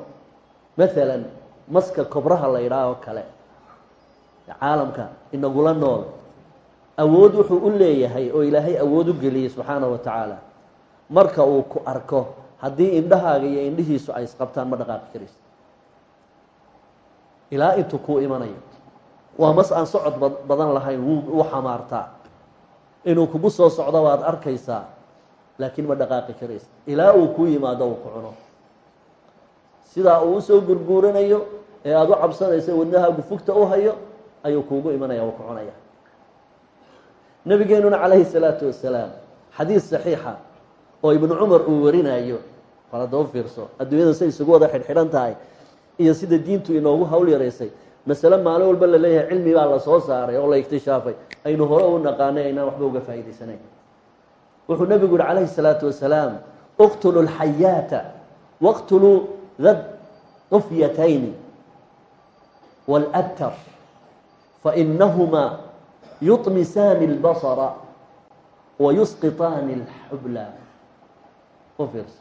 Maalan maska kobraha la yidhaah oo kale. Caalamka inagula nool. Awood wuxuu u leeyahay oo ilaahay awood u geliyey subxaanahu wa tacaala. Marka uu ku arko haddii indhahaaga iyo indhihiisu ay isqabtaan ma dhaqaaqi karaysa ilaa intuu kuu imanayo. Waa mas aan socod badan lahayn wuu xamaartaa. Inuu kugu soo socdo waad arkaysaa laakiin ma dhaqaaqi karaysa ilaa uu kuu yimaado uu ku cuno. Sidaa uu u soo gurguuranayo ee aada u cabsanaysa wadnahaagu fugta u hayo ayuu kuugu imanaya uu ku cunaya. Nabigeenuna calayhi salaatu wasalaam xadiis saxiixa oo ibnu cumar uu warinayo bal haddaba fiirso adduunyada say isugu wada xidhxidhan tahay iyo sida diintu inoogu hawl yaraysay. Masale maalin walba la leeyahay cilmi baa la soo saaray oo la iktishaafay aynu hore u naqaanay aynaan waxba uga faa'idaysanayn wuxuu nabigu yihi calayhi الsalaatu wasalaam اqtuluu اlxayaata wاqtuluu dad طufyatayni wاlabtar fainahumaa yuطmisaani اlbasra wayusqitaani اlxubla firs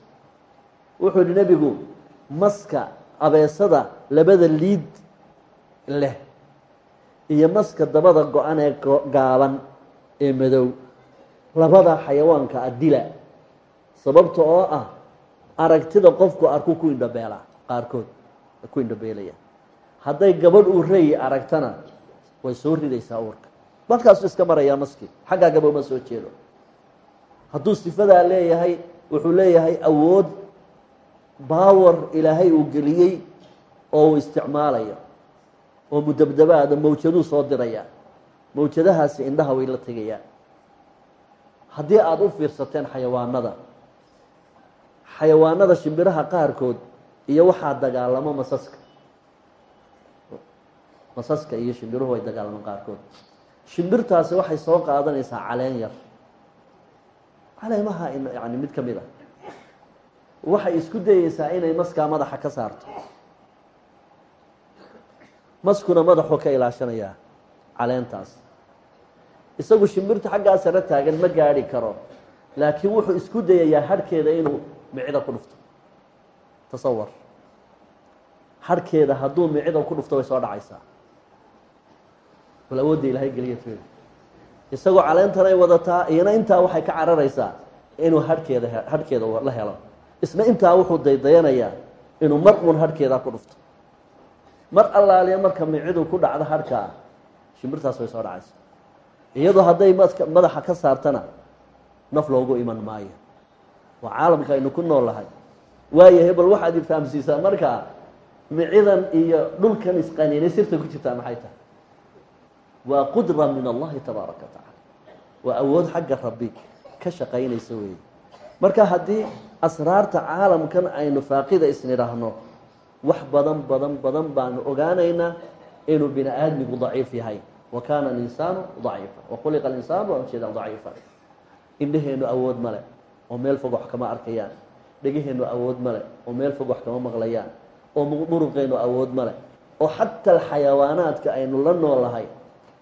wuxuu yihi nebigu maska abeesada labada liid leh iyo maska dabada go-an ee gaaban ee madow labada xayawaanka adila sababta oo ah aragtida qofku arku ku indhabeelaa qaarkood ku indhabeelaya. Hadday gabadh uu reeyi aragtana way soo ridaysaa uurka. Markaasu iska marayaa maskii xaggaa gabadh ma soo jeedo. Hadduu sifadaa leeyahay wuxuu leeyahay awood baawar ilaahay uu geliyey oo uu isticmaalayo oo mudabdabaada mawjaduu soo diraya. Mawjadahaasi indhaha way la tegayaan haddii aada u fiirsateen xayawaanada xayawaanada shimbiraha qaarkood iyo waxaa dagaalamo masaska. Masaska iyo shimbiruhu way dagaalamaan qaarkood. Shimbirtaasi waxay soo qaadanaysaa caleen yar. Caleemaha yani mid ka mid a waxay isku dayeysaa inay maskaa madaxa ka saarto. Maskuna madaxuu ka ilaashanayaa caleentaas isagu shimbirta xaggaa sare taagan ma gaadhi karo. Laakiin wuxuu isku dayayaa hadhkeeda inuu micida ku dhufto. Tasawar hadhkeeda hadduu micida ku dhufto way soo dhacaysaa. Bal awoodda ilaahay geliya feed isagoo caleentanay wadataa iyana intaa waxay ka cararaysaa inuu hadhkeeda hadhkeeda la helo. Isna intaa wuxuu daydayanayaa inuu mar uun hadhkeedaa ku dhufto. Mar allaaliya marka micidu ku dhacdo hadhkaa shimbirtaas way soo dhacaysa iyadoo hadday madaxa ka saartana naf loogu iman maayo. Waa caalamka aynu ku noolahay waayahay bal waxaad i fahamsiisaa markaa micidan iyo dhulkan isqaniinay sirta ku jirtaa maxay tahay? Waa qudra min allahi tabaaraka wa tacaala. Waa awood xagga rabbi ka shaqaynaysa weeye. Marka haddii asraarta caalamkan aynu faaqida isnidhaahno wax badan badan badan baanu ogaanaynaa inuu bini aadmigu daciif yahay wa kaana alinsaanu daciifa wa khuliqa alinsaanu anjeeda daciifa indheheenu awood male oo meel fog wax kama arkayaan dhegaheenu awood male oo meel fog wax kama maqlayaan oo muruqeenu awood male oo xataa alxayawaanaadka aynu la noolahay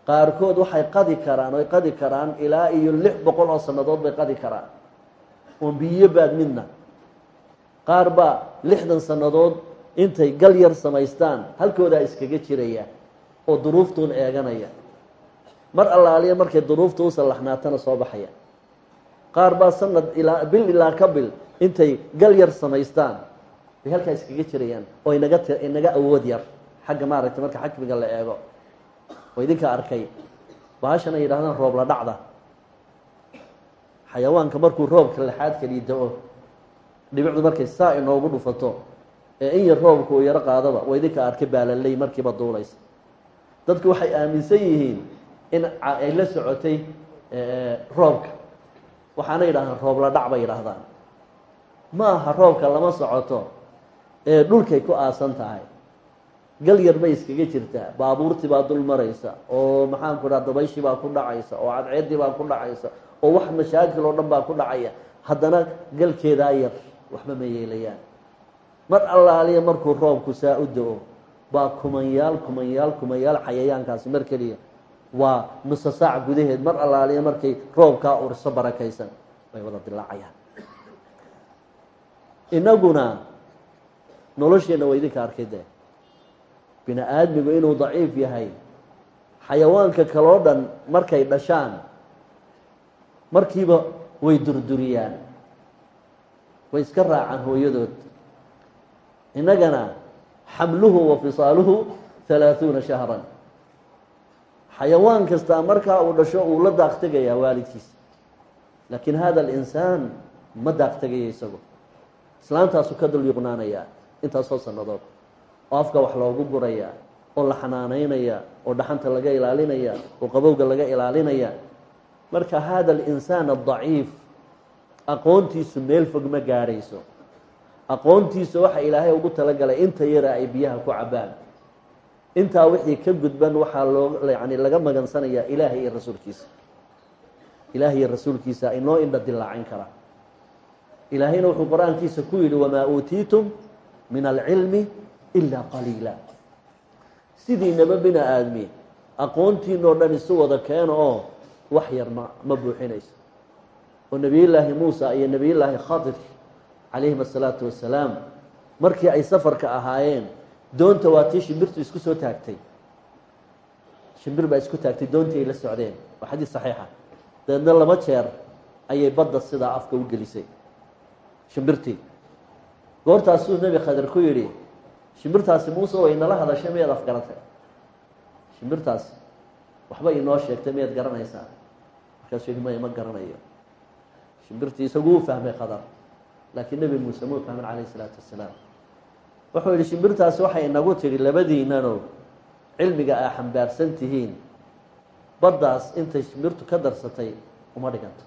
qaarkood waxay qadi karaan oy qadi karaan ilaa iyo lix boqol oo sannadood bay qadi karaan oon biyo baad midna qaar baa lixdan sannadood intay gal yar samaystaan halkoodaa iskaga jiraya oo duruuftuun eeganaya. Mar allaaliya markay duruufta u sallaxnaatana soo baxaya. Qaar baa sanad ilaa bil ilaa ka bil intay gal yar samaystaan. Bay halkaa iskaga jirayaan oo inaga inaga awood yar. Xagga maaragtay marka xajmiga la eego. Oo idinka arkay. Bahashan ay yidhahdaan roob la dhacda. Xayawaanka markuu roobka laxaadkali da'o dhibicdu markay saa inoogu dhufato ee in yar roobka uu yaro qaadaba waa idinka arkay baalaley markiiba duulaysa dadku waxay aaminsan yihiin in ay la socotay roobka. Waxaana yidhahdaan roob la dhac bay yidhaahdaan. Ma aha roobka lama socoto ee dhulkay ku aasan tahay. Gal yar bay iskaga jirtaa. Baabuurtii baa dul maraysa oo maxaanku dhaha dabayshii baa ku dhacaysa oo cadceeddii baa ku dhacaysa oo wax mashaakil oo dhan baa ku dhacaya. Haddana galkeedaa yar waxba ma yeelayaan. Mar allaaliya markuu roobku saa u da'o baa kumanyaal kumanyaal kumanyaal xayayaankaasi mar keliya. Waa nusa saac gudaheed mar allaaliya markay roobkaa urso barakaysan. Way wada dilaacayaan inaguna nolosheenna waa idinka arkay dee. Bini aadmigu inuu daciif yahay. Xayawaanka kaloo dhan markay dhashaan markiiba way durduriyaan. Way iska raacaan hooyadood. Innagana xamluhu wa fisaaluhu halaaثuuna shahran xayawaan kastaa markaa uu dhasho uu la daaq tegayaa waalidkiisa laakiin hada alinsaan ma daaq tegaya isagu islaantaasu ka dul yuqnaanayaa intaasoo sannadood oo afka wax loogu gurayaa oo la xanaanaynaya oo dhaxanta laga ilaalinaya oo qabowga laga ilaalinaya marka hada alinsaan adaciif aqoontiisu meel fog ma gaadhayso aqoontiisa waxa ilaahay ugu talagalay inta yara ay biyaha ku cabaan intaa wixii ka gudban waxaa loo yani laga magansanayaa ilaahay iyo rasuulkiisa. Ilaahay iyo rasuulkiisa inoo indha dilaacin kara ilaahayna wuxuu qur'aankiisa ku yidhi wamaa uutiitum min alcilmi ilaa qaliila sidiinaba bini aadmi aqoontiinoo dhan isu wada keena oo wax yar ma ma buuxinayso. Oo nebiyullaahi muusa iyo nebiyullaahi khadir calayhim asalaatu wassalaam. Markii ay safarka ahaayeen doonta waa tii shimbirtu isku soo taagtay. Shimbir baa isku taagtay doontii ay la socdeen. Waa xadiis saxiixa. Dabeedna laba jeer ayay badda sidaa afka u gelisay. Shimbirtii. Goortaasuu nebi khadir ku yidhi shimbirtaasi muuse way nala hadashay miyaad afgaratay shimbirtaasi waxba inoo sheegtay miyaad garanaysaa? Markaasuu yihi maya ma garanayo. Shimbirtii isagu u fahmay khadar laakiin nebi muuse muu fahmin calayh isalaatu wassalaam. Wuxuu yihi shimbirtaasi waxay inagu tidhi labadiinano cilmiga aa xambaarsan tihiin. Baddaas intay shimbirtu ka darsatay uma dhiganto.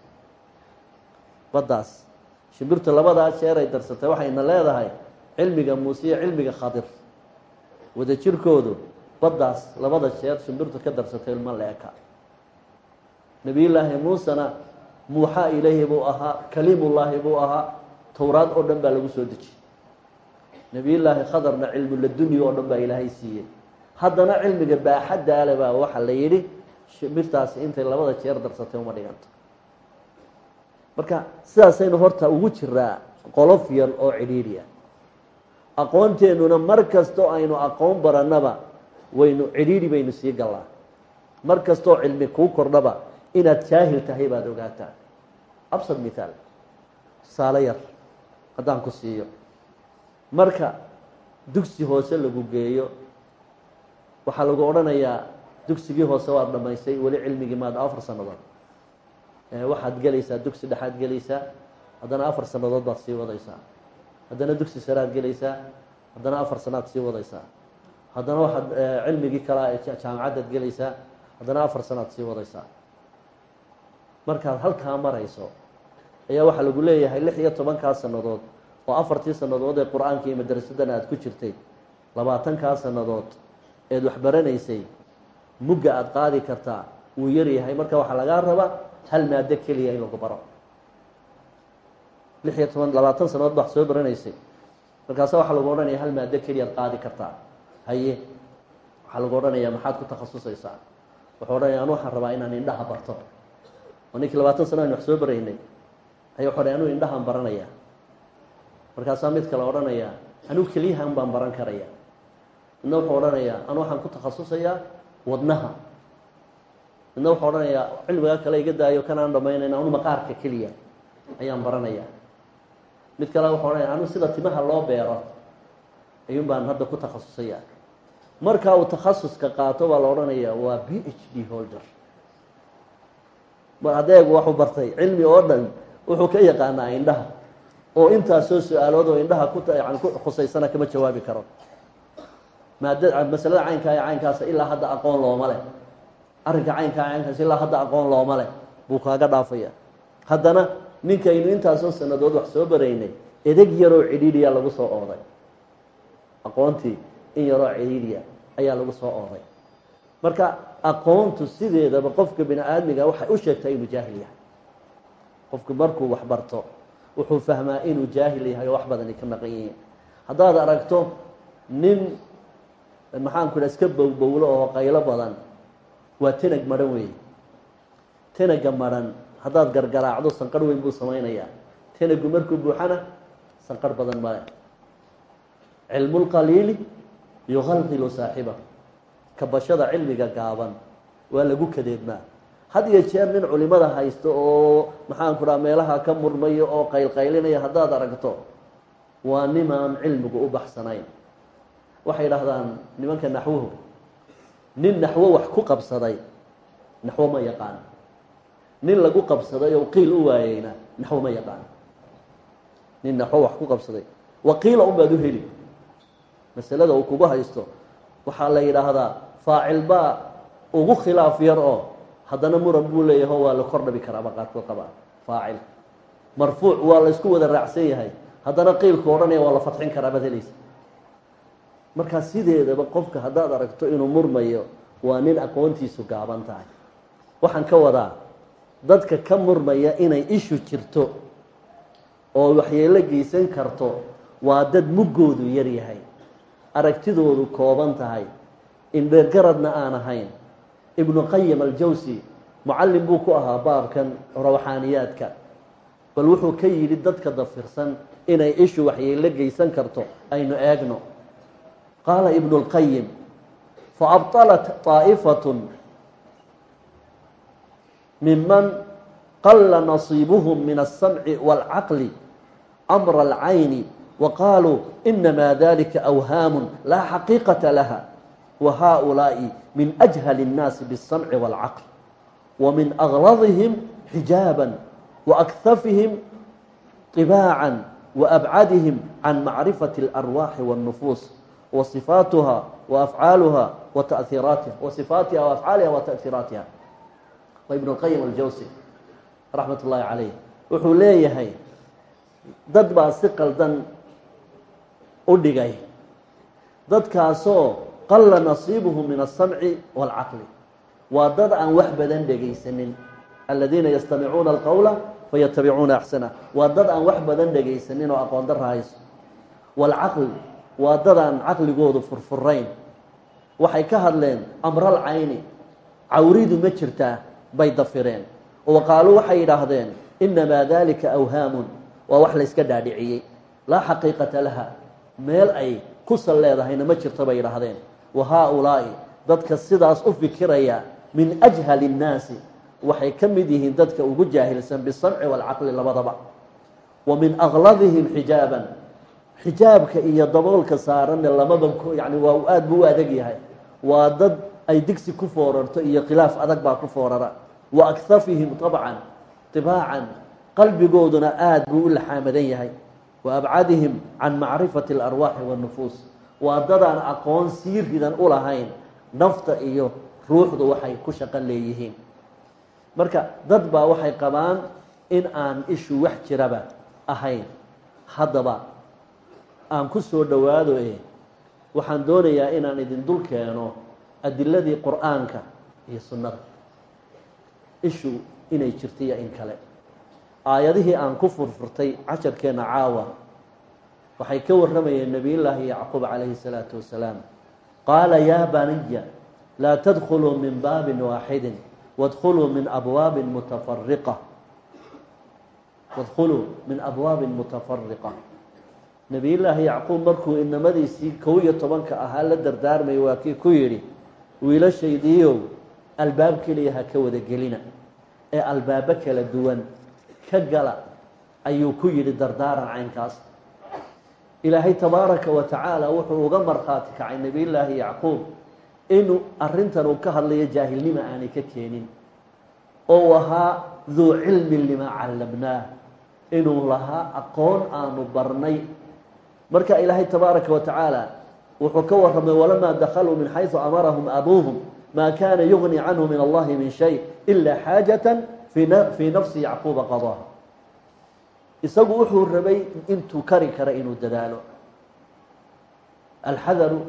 Baddaas. Shimbirtu labadaa jeer ay darsatay waxayna leedahay cilmiga muuse iyo cilmiga khadir wada baddaas labada jeer shimbirtu ka darsatay ilma leeka. Nebiyullaahi muusena muuxaa ilaahi buu ahaa kaliimullaahi buu ahaa towraad oo dhan baa lagu soo dejiyey nebiyullaahi khadarna cilmu ladunya oo dhan baa ilaahay siiyey. Haddana cilmiga baaxaddaale baa waxaa la yidhi shimbirtaasi intay labada jeer darsatay uma dhiganto. Marka sidaasaynu horta ugu jiraa qolof yar oo cidhiidhiya aqoonteenuna mar kastoo aynu aqoon barannaba waynu cidhiidhi baynu sii gallaa. Mar kastoo cilmi kuu kordhaba inaad jaahil tahay baad ogaataa. Absad mithaal tusaale yar haddaan ku siiyo. Marka dugsi hoose lagu geeyo waxaa lagu odhanayaa dugsigii hoose waad dhamaysay weli cilmigii maad afar sannadood. Waxaad gelaysaa dugsi dhexaad gelaysaa haddana afar sannadood baad sii wadaysaa. Haddana dugsi saraad gelaysaa haddana afar sanaad sii wadaysaa. Haddana waxaad cilmigii kalaa jaamacaddaad gelaysaa haddana afar sanaad sii wadaysaa. Markaad halkaa marayso ayaa waxaa lagu leeyahay lix iyo tobankaa sannadood oo afartii sannadood ee qur'aanka iyo madrasadan aad ku jirtay. Labaatankaa sannadood eed waxbaranaysay mugga aada qaadi kartaa wuu yaryahay marka waxaa lagaa rabaa hal maado keliya in lagu baro. Lix iyo toban labaatan sannadood wax soo baranaysay. Markaasa waxaa lagu odhanaya hal maado keliya ad qaadi kartaa. Haye waxaa lagu odhanayaa maxaad ku takhasusaysaa? Wuxuu odhanaya anu waxaan rabaa inaan indhaha barto. Oo ninkii labaatan sano an wax soo baraynay wuxu odhaya anuu indhahaan baranaya. Markaasaa mid kale odhanaya anuu keliyahan baan baran karaya. Midna wuxuu odhanayaa anu waxaan ku takhasusayaa wadnaha. Midna wuxuu odhanayaa cilmigaa kale iga daayo kanaan dhamaynayna anu maqaarka keliya. Ayaan baranaya. Mid kale wuxuu odhanaya anu sida timaha loo beero ayuun baan hadda ku takhasusaya. Markaa uu takhasuska qaato baa la odhanayaa waa b h d holder. Mar adeegu waxuu bartay cilmi oo dhan wuxuu ka yaqaanaa indhaha oo intaasoo su'aalood oo indhaha ku ku khusaysana kama jawaabi karo. Maada masalada caynkaa ee ilaa hadda aqoon looma leh. Arrinka caynkaa caynkaas ilaa hadda aqoon looma leh. Buu kaaga dhaafaya haddana ninkaynu intaasoo sanadood wax soo baraynay edeg yaroo cidhiidhiya lagu soo ooday aqoontii in yaroo cidhiidhiya ayaa lagu soo ooday marka aqoontu sideedaba qofka bini aadmiga waxay u sheegtaa inuu jaahil yahay qofku markuu wax barto wuxuu fahmaa inuu jaahil yahay oo wax badani ka maqan yihiin. Haddaad aragto nin maxaanku iska bowbowlo oo qaylo badan waa tenag madhan weeye. Tenaga madhan haddaad gargaraacdo sanqarh weyn buu samaynayaa. Tenagu markuu buuxana sanqarh badan male cilmulqaliili yuqalqilu saaxiba. Kabashada cilmiga gaaban waa lagu kadeedmaa had iyo jeer nin culimada haysto oo maxaanku dhaha meelaha ka murmayo oo qaylqaylinaya haddaad aragto waa nimaan cilmigu u baxsanayn. Waxay idhaahdaan nimanka naxwuhu nin naxwo wax ku qabsaday naxwo ma yaqaan. Nin lagu qabsaday oo qiil u waayeyna naxwo ma yaqaan. Nin naxwo wax ku qabsaday. Waqiila un baad u heli. Masalada uu kugu haysto waxaa la yidhaahdaa faacil baa ugu khilaaf yar oo haddana muran buu leeyahay oo waa la kor dhabi karaaba qaarkood qabaa faacil. Marfuuc waa la isku wada raacsan yahay. Haddana qiilku odhanaya waa la fadxin karaa baad helaysa. Markaa sideedaba qofka haddaad aragto inuu murmayo waa nin aqoontiisu gaaban tahay. Waxaan ka wadaa dadka ka murmaya inay ishu jirto oo waxyeelo geysan karto waa dad muggoodu yar yahay aragtidoodu kooban tahay. Indheergaradna aan ahayn ibnu qayim aljawsi mucallim buu ku ahaa baabkan rawxaaniyaadka bal wuxuu ka yidhi dadka dafirsan inay ishu waxyeelo geysan karto aynu eegno qaala ibnu اlqayim faabطalat طaa'ifaة miman qala nasiibuhm min الsamci wاlcaqli amra اlcayni waqaaluu inama dalika awhaamu laa xaqiiqata laha wahaؤulaaءi min أjhal الnaasi bالsamci wاlcaql wmin أغladihim xijaaba وأkhafihim طibaaca وأbcadihim can macrifaةi الأrwaaxi والنufuus وصifaatuha وأfcaaluha وتأhiiraatiha وصifaatiha وأfcaaliha وتأhiiraatiha wa ibn الqayim aljawsi raxmat ullaahi calayh wuxuu leeyahay dad baa si qaldan u dhigay dadkaasoo qala nasiibuhu min الsamci wاlcaqli waa dad aan wax badan dhegaysanin aladiina yastamicuuna alqowla fayatabicuuna axsana waa dad aan wax badan dhegaysanin oo aqoon darra hayso waalcaql waa dad aan caqligoodu furfurayn waxay ka hadleen amral cayni cawridu ma jirtaa bay dafireen wa qaaluu waxay yidhaahdeen inamaa dalika awhaamun waa wax layska dhaadhiciyey laa xaqiiqata laha meel ay kusal leedahayna ma jirto bay yidhaahdeen wa haaulaa'i dadka sidaas u fikiraya min ajhali nnaasi waxay ka mid yihiin dadka ugu jaahilsan bisamci waalcaqli labadaba. Wa min akladihim xijaaban xijaabka iyo daboolka saaranna lamaba yani waa aada buu adag yahay. Waa dad ay digsi ku foorarto iyo khilaaf adag baa ku foorara. Wa akhafihim abcan tibaacan qalbigooduna aada buu u laxaamadan yahay. Wa abcadihim can macrifati alarwaaxi waannufuus waa dadaan aqoon sii ridan u lahayn nafta iyo ruuxdu waxay ku shaqo leeyihiin. Marka dad baa waxay qabaan in aan ishu wax jiraba ahayn. Haddaba aan ku soo dhowaado e waxaan doonayaa inaan idin dul keeno adiladii qur'aanka iyo sunnada. Ishu inay jirto iyo in kale. Aayadihii aan ku furfurtay casharkeenna caawa waxay ka warramayeen nebiyullaahi yacquub calayhi salaatu wasalaam. Qaala yaa baniya laa tadkuluu min baabin waaxidin wadkuluu min abwaabin mutafariqa wadkuluu min abwaabin mutafariqa nebiyullaahi yacquub markuu inamadiisii kow iyo tobanka ahaa la dardaarmay waa kii ku yidhi wiilashaydiiyow albaab keliya ha ka wada gelina ee albaabo kala duwan ka gala ayuu ku yidhi dardaaran caynkaas ilaahay tabaaraka wa tacaala wuxuu uga markhaati kacay nebiyullaahi yacquub inuu arrintan uu ka hadlayo jaahilnima aanay ka keenin oo ahaa duu cilmin limaa callamnaah inuu lahaa aqoon aanu barnay. Marka ilaahay tabaaraka wa tacaala wuxuu ka warramay walamaa dakaluu min xaysu amarahum abuuhum maa kaana yugni canhu min allahi min shay ila xaajatan fii nafsi yacquuba qadaaha isagu wuxuu rabay intuu kari kara inuu dadaalo. Alxadaru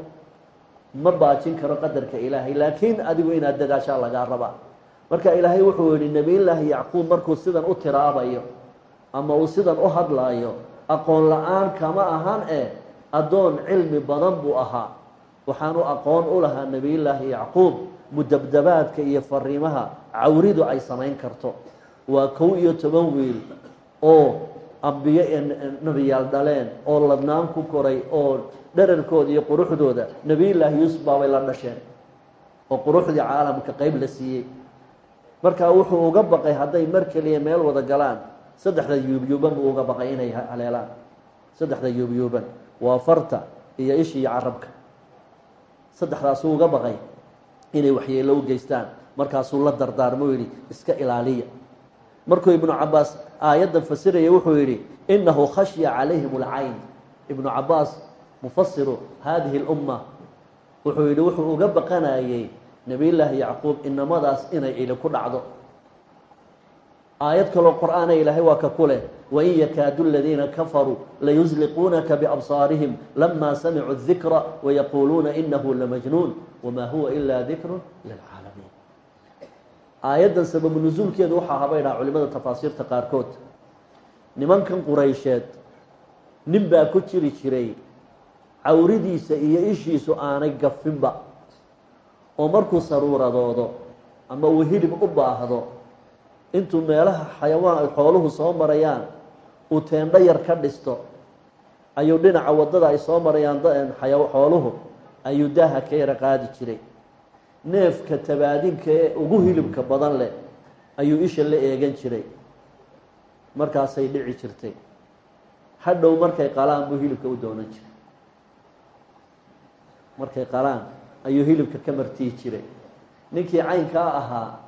ma baajin karo qadarka ilaahay laakiin adigu inaad dadaashaa lagaa rabaa. Marka ilaahay wuxuu yihi nebiyullaahi yacquub markuu sidan u tiraabayo ama uu sidan u hadlaayo aqoon la'aan kama ahan ee addoon cilmi badan buu ahaa. Waxaanu aqoon u lahaa nebiyullaahi yacquub mudabdabaadka iyo fariimaha cawridu ay samayn karto. Waa kow iyo toban wiil oo ambiyo ee nebiyaal dhaleen oo ladnaan ku koray oo dherarkooda iyo quruxdooda nebiyullaahi yuusuf baabay la dhasheen oo quruxdii caalamka qeyb la siiyey. Markaa wuxuu uga baqay hadday mar keliya meel wada galaan saddexda yuubyuuban buu uga baqay inay haleelaan. Saddexda yuubyuuban waa farta iyo isha iyo carabka. Saddexdaasuu uga baqay inay waxyeelo u geystaan. Markaasuu la dardaarmo yidhi iska ilaaliya. Markuu ibnu cabaas aayaddan fasiraya wuxuu yidhi inahu khashya calayhim alcayn. Ibnu cabaas mufasiru hadihi اlumma wuxuu yidhi wuxuu uga baqanayey nebiyullaahi yacquub inamadaas inay ili ku dhacdo. Aayad kaloo qur'aana ilaahay waa ka ku leh wain yakaadu aladiina kafaruu layusliquunaka biabsaarihim lama samicuu dikra wayaquuluuna inahu lamajnuun wama huwa ila dikru lilcaalamiin aayaddan sababu nusuulkeedu waxaa habay dhaha culimada tafaasiirta qaarkood. Nimankan quraysheed nin baa ku jiri jiray cawridiisa iyo ishiisu aanay gafinba oo markuu saruuradoodo ama uu hilib u baahdo intuu meelaha xayawaan ay xooluhu soo marayaan uu teendho yar ka dhisto ayuu dhinaca waddada ay soo marayaan xooluhu ayuu daaha ka yara qaadi jiray neefka tabaadinka ee ugu hilibka badan leh ayuu isha la eegan jiray. Markaasay dhici jirtay. Hadhow markay qalaan buu hilibka u doonan jiray. Markay qalaan ayuu hilibka ka martiyi jiray. Ninkii caynkaa ahaa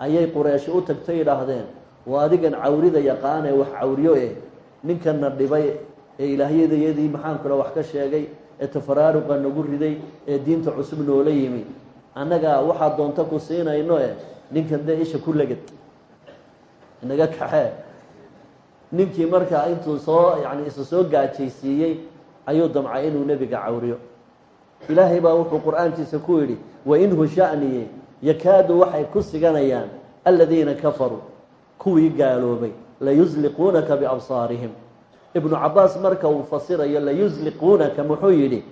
ayay qureeshi u tagto yidhaahdeen waa adigan cawrida yaqaanee wax cawriyo eh. Ninkana dhibay ee ilaahyadayadii maxaankula wax ka sheegay ee tafaraaruqa nagu riday ee diinta cusub noola yimi annagaa waxaa doonta ku siinayno eh ninkan dee isha ku legad inaga kaxee. Ninkii markaa intuu soo yani isa soo gaajaysiiyey ayuu damcay inuu nebiga cawriyo. Ilaahay baa wuxuu qur'aankiisa ku yidhi wainhu shaniye yakaadu waxay ku siganayaan aladiina kafaruu kuwii gaaloobay layusliquunaka biabsaarihim. Ibnu cabaas marka uu fasirayo layusliquunaka muxuu yidhi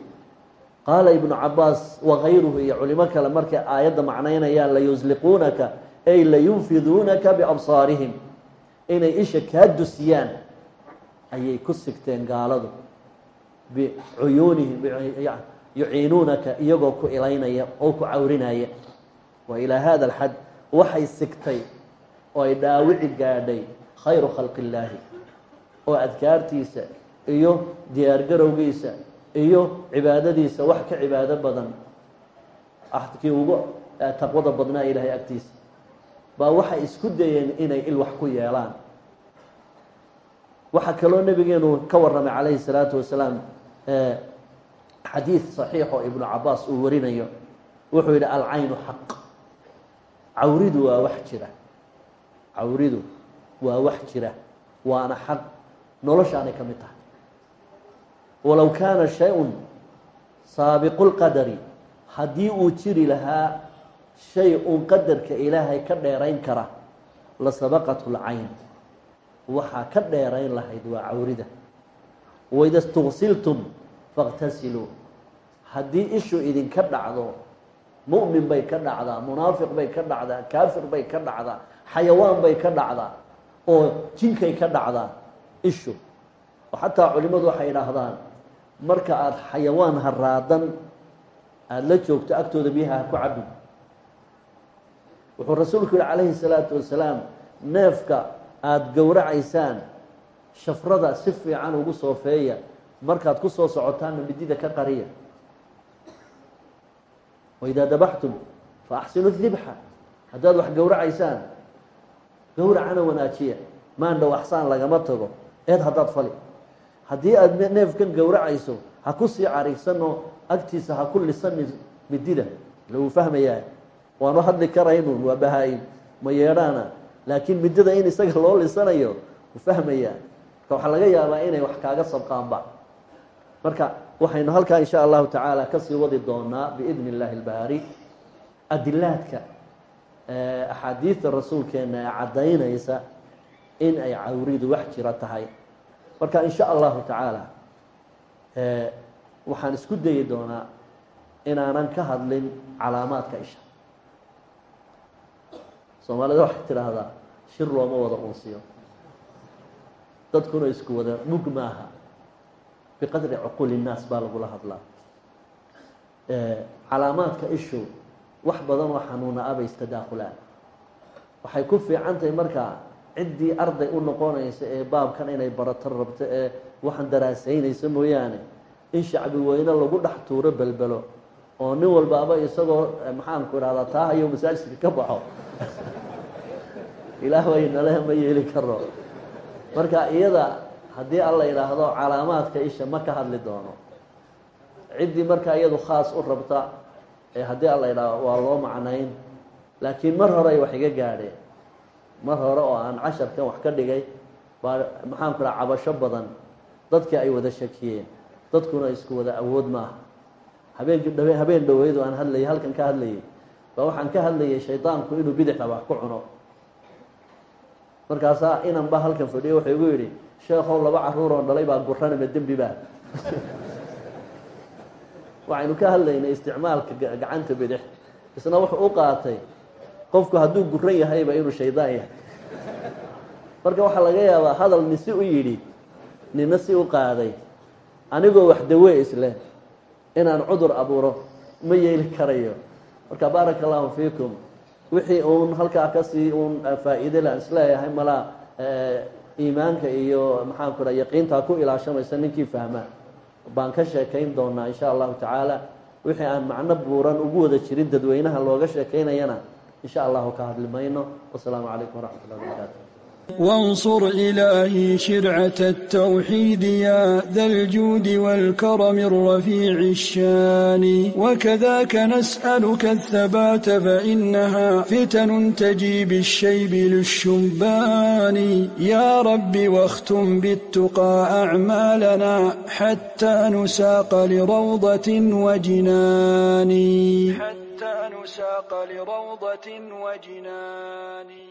qaala ibnu cabaas wakayruhu iyo culimo kale markay aayadda macnaynayaan layusliquunaka ay layunfiduunaka biabsaarihim. Inay isha kaa dusiyaan ayay ku sigteen gaaladu. Bicuyuunihim yuciinuunaka iyagoo ku ilaynaya oo ku cawrinaya. Wa ilaa hada alxad waxay sigtay oo ay dhaawici gaadhay khayru khalqi illaahi oo adkaartiisa iyo diyaargarowgiisa iyo cibaadadiisa wax ka cibaado badan. Axdkii ugu taqwada badnaa ilaahay agtiisa. Baa waxay isku dayeen inay il wax ku yeelaan. Waxaa kaloo nabigeenu ka warramay calayhi salaatu wasalaam xadiid saxiix oo ibnu cabaas uu warinayo. Wuxuu yidhi alcaynu xaq. Cawridu waa wax jira. Cawridu waa wax jira. Waana xaq. Noloshaanay ka mid tahay walow kaana shay-un saabiqu lqadari haddii uu jiri lahaa shay uun qadarka ilaahay ka dheerayn kara la sabaqathu lcayn waxaa ka dheerayn lahayd waa cawrida. Waida stugsiltum faاqtasiluu haddii ishu idinka dhacdo mu'min bay ka dhacdaa munaafiq bay ka dhacdaa kaafir bay ka dhacdaa xayawaan bay ka dhacdaa oo jinkay ka dhacdaa ishu. Xataa culimadu waxay idhaahdaan marka aada xayawaan haraadan aada la joogto agtooda biyaha ha ku cabin wuxuu rasuulku yihi calayhi salaatu wasalaam neefka aada gowracaysaan shafrada si fiican ugu soofeeya markaad ku soo socotaanna midida ka qariya. Waidaa dabaxtum fa axsinu dibxa haddaad wax gowracaysaan gowracana wanaajiya. Maandhow axsaan lagama tago eed haddaad fali haddii aada neefkan gowracayso ha ku sii cariigsanoo agtiisa ha ku lisan midida. Lagu fahmayaa waanu hadli karaynun waa bahaa-in ma yeedhaana. Laakiin midada in isaga loo lisanayo u fahmayaa marka waxaa laga yaabaa inay wax kaaga sabqaanba. Marka waxaynu halkaa insha allahu tacaala ka sii wadi doonaa biidni illaahi ilbaari adilaadka axaadiidta rasuulkeena ee caddaynaysa in ay cawridu wax jira tahay marka in sha allahu tacaala waxaan isku dayi doonaa inaanan ka hadlin calaamaadka isha. Soomaalida waxay tidhaahdaa shir looma wada unsiyo dadkuna isku wada mug maaha biqadri cuquuli innaas baa lagula hadlaa. Calaamaadka ishu wax badan oo xanuuna abay istadaakulaan waxay ku fiican tahay markaa ciddii arday u noqonaysa ee baabkan inay barato rabto ee waxaan daraasaynaysa mooyaane in shacbi weyne lagu dhex tuuro belbelo oo nin walbaaba isagoo maxaanku idhahdaa taa hayo masaajidka ka baxo. Ilaah waynale ma yeeli karo marka iyada haddii alla yidhaahdo calaamaadka isha ma ka hadli doono. Ciddii markaa iyadu khaas u rabta ee haddii alla yidhaahdo waa loo macnayn laakiin mar hore ay wax iga gaadheen mar hore oo aan casharkan wax ka dhigay baa maxaanku dhaha cabasho badan. Dadkii ay wada shakiyeen. Dadkuna isku wada awood maaha. Habeenkii habeen dhaweydu aan hadlayay halkan ka hadlayay. Baa waxaan ka hadlayay shaydaanku inuu bidixda wax ku cuno. Markaasaa inan ba halkan fadhiyo wuxuu igu yidhi sheekhow laba carruur oo dhalay baa guranama dembi baa. Waxaynu ka hadlaynay isticmaalka gacanta bidix. Isna wuxuu u qaatay qofku hadduu guran yahayba inuu shaydaan yahay. Marka waxaa laga yaabaa hadal nin si u yidhi nina si u qaaday anigoo wax dawe isleh inaan cudur abuuro ma yeeli karayo. Marka baaraka allahu fiikum wixii uun halkaa ka sii uun faa-iide la is leeyahay malaa iimaanka iyo maxaanku raa yaqiintaa ku ilaashamaysa ninkii fahma. Baan ka sheekayn doonaa insha allahu tacaala wixii aan macno buuran ugu wada jirin dadweynaha looga sheekaynayana in sha allahu ka hadli mayno wasalaamu calaykum waraxmat ullah وانصر إلهي شرعة التوحيد يا ذا الجود والكرم الرفيع الشان وكذاك نسألك الثبات فإنها فتن تجي بالشيب للشبان يا رب واختم بالتقى أعمالنا حتى نساق لروضة وجنان البستان ساق لروضة وجنان